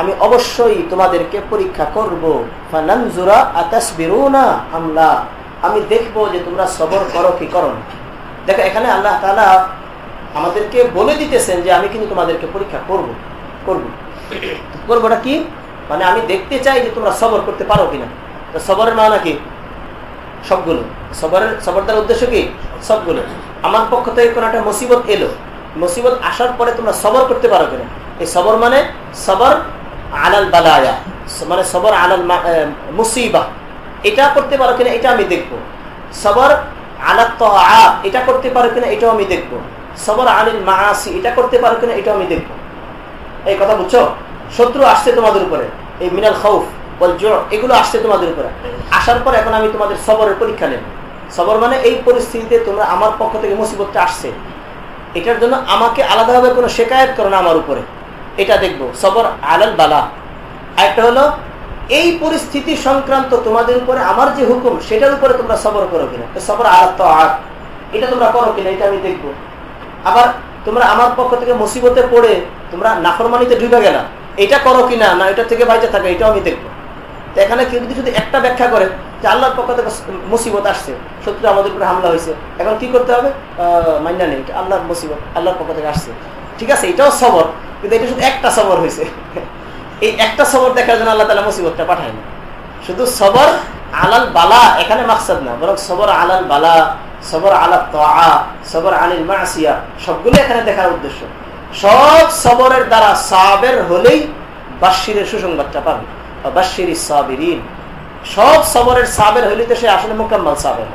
আমি অবশ্যই তোমাদেরকে পরীক্ষা করব আমি দেখব যে তোমরা সবর করো কি করো দেখো, এখানে আল্লাহ আমাদেরকে বলে দিতেছেন যে আমি কিন্তু তোমাদেরকে পরীক্ষা করব করব। করবোটা কি? মানে আমি দেখতে চাই যে তোমরা সবর করতে পারো কিনা। তো সবরের মানে কি? সবগুলো। সবরের, সবরদার উদ্দেশ্য কি? সবগুলো। আমার পক্ষ থেকে কোনো একটা মুসিবত এলো। মুসিবত আসার পরে তোমরা সবর করতে পারো কিনা? এই সবর মানে সবর আলাল বালায়া মানে সবর আলাল মুসিবা। এটা করতে পারো কিনা এটা আমি দেখব। সবর আলাত এটা করতে পারো কিনা এটাও আমি দেখব। সবর আলিল মাসি এটা করতে পারো কিনা এটাও আমি দেখব। এই কথা বুঝছ? শত্রু আসছে তোমাদের উপরে, এই মিনাল খৌফ এগুলো আসছে তোমাদের উপরে। আসার পর এখন আমি তোমাদের সবরের পরীক্ষা নেব। সবর মানে এই পরিস্থিতিতে তোমরা আমার পক্ষ থেকে মুসিবতটা আসছে। এটার জন্য আমাকে আলাদাভাবে কোনো শেখায়ত করো না আমার উপরে। এটা দেখব। সবর আলাল বালা। একটা হলো, এই পরিস্থিতি সংক্রান্ত তোমাদের উপরে আমার যে হুকুম, সেটার উপরে তোমরা সবর করো কিনা? সবর আলাদ তো আগ এটা তোমরা করো কিনা, এটা আমি দেখব। আবার তোমরা আমার পক্ষ থেকে মুসিবতে পড়ে তোমরা নাফরমানিতে ডুবে গেলা। এটা করো কিনা, না, এটা থেকে বাইচে থাকে, এটাও আমি দেখব। এখানে কেউ যদি শুধু একটা ব্যাখ্যা করে যে আল্লাহর পক্ষ থেকে মুসিবত আসছে শত্রু আমাদের উপরে হামলা হয়েছে, এখন কি করতে হবে? মাইনা নেই আল্লাহর মুসিবত, আল্লাহর পক্ষ থেকে আসছে। ঠিক আছে, এটাও সবর, কিন্তু এটা শুধু একটা সবর হয়েছে। এই একটা সবর দেখার জন্য আল্লাহ তালা মুসিবতটা পাঠায় না। শুধু সবর আলাল বালা, এখানে মাকসাদ না, বরং সবর আলাল বালা, সবর আলা তোয়া সবর আলিল মাসিয়া, সবগুলো এখানে দেখার উদ্দেশ্য। সব সবরের দ্বারা সাবের হলেই বাশিরের সুসংবাদটা পাবে। সব সবরের সাবের হইলে তো সে আসলে মোকাম্মল সাবের।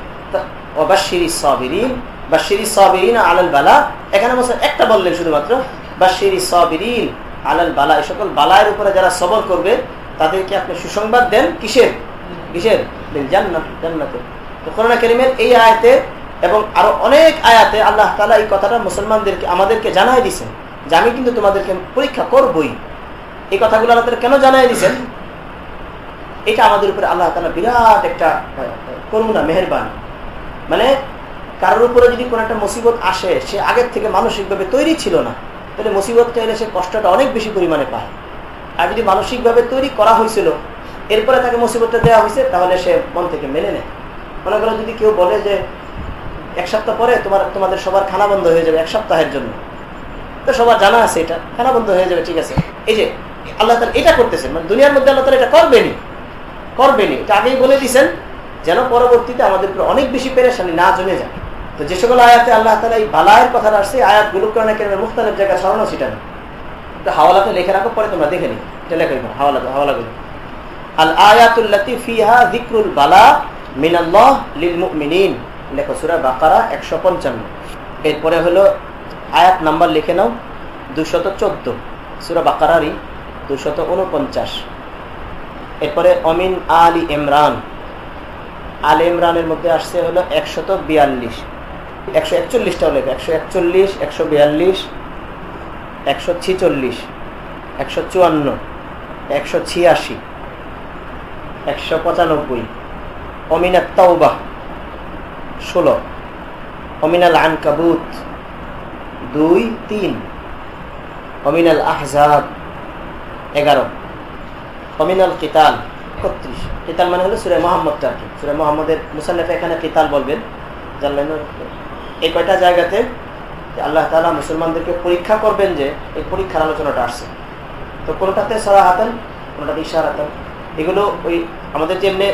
বালা। এখানে একটা বললেন শুধুমাত্র বালা। সকল উপরে যারা সবর করবে, তাদেরকে আপনি সুসংবাদ দেন। কিসের? কিসের? জান্নাত, জান্নাতে। তো করোনা এই আয়াতে এবং আরও অনেক আয়াতে আল্লাহ তালা এই কথাটা মুসলমানদেরকে, আমাদেরকে জানাই দিছেন যে আমি কিন্তু তোমাদেরকে পরীক্ষা করবই। এই কথাগুলো আল্লাহ কেন জানাই দিছেন? এটা আমাদের উপরে আল্লাহ তালা বিরাট একটা করুণা, মেহরবান। মানে কারোর উপরে যদি কোনো একটা মুসিবত আসে, সে আগের থেকে মানসিকভাবে তৈরি ছিল না, তাহলে মুসিবতটা এলে সে কষ্টটা অনেক বেশি পরিমাণে পায়। আর যদি মানসিকভাবে তৈরি করা হয়েছিল, এরপরে তাকে মুসিবতটা দেওয়া হয়েছে, তাহলে সে মন থেকে মেনে নেয়। মনে করো যদি কেউ বলে যে, এক সপ্তাহ পরে তোমার, তোমাদের সবার খানা বন্ধ হয়ে যাবে এক সপ্তাহের জন্য। তো সবার জানা আছে এটা, খানা বন্ধ হয়ে যাবে, ঠিক আছে। এই যে, আল্লাহ তালা এটা করতেছেন মানে দুনিয়ার মধ্যে আল্লাহ তালা এটা করবেনি করবেনি এটা আগেই বলে দিছেন, যেন পরবর্তীতে আমাদের অনেক বেশি পেরেশানি না জমে যায়। তো যে সকল আয়াতে আল্লাহ তালা এই বালায়ের কথা আসছে আয়াতগুলো কারণে কেন মুখতালের জায়গায় সরানো সেটা না। তো হাওয়ালাতে লিখে রাখো, পরে তোমরা দেখে নি এটা লেখো হাওয়ালাতে আল আয়াতুল্লাতি ফিহা যিকরুল বালা মিনাল্লাহ লিল মুমিনিন। লেখো সুরা বাকারা 155 এরপরে হলো আয়াত নাম্বার লিখে নাও 214 সূরা বাকারারই 249 এরপরে অমিন আলী ইমরান। আল ইমরানের মধ্যে আসছে হলো 142 141টাও লেখো 141 142 একশো একচল্লিশ, একশো বিয়াল্লিশ, একশো ছিচল্লিশ, একশো চুয়ান্ন, একশো ছিয়াশি, একশো পঁচানব্বই অমিনা তাওবাহ ষোলো অমিনাল আনকাবুত দুই, তিন অমিনাল আহজাব এগারো। অমিনাল কিতাল, একত্রিশ। কিতাল মানে হলো সুরে মোহাম্মদটা আর কি। সুরে মোহাম্মদের মুসান্নফে এখানে কিতাল বলবেন। জানলেন এই কয়টা জায়গাতে আল্লাহ তালা মুসলমানদেরকে পরীক্ষা করবেন যে এই পরীক্ষার আলোচনাটা আসছে। তো কোনোটাতে সরা হাতান কোনোটাতে ইশার হাতান এগুলো ওই আমাদের যেমনি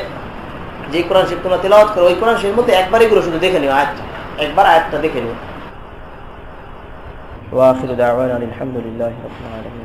যে কোরআন শিব তোমরা তেলাওয়াত করো, ওই কোরআন শিবের মধ্যে একবার এগুলো শুধু দেখে নিও আয়াতটা। একবার আয়াতটা দেখে নিও। ওয়াখির দাওয়ানা আলহামদুলিল্লাহ রাব্বিল আলামিন।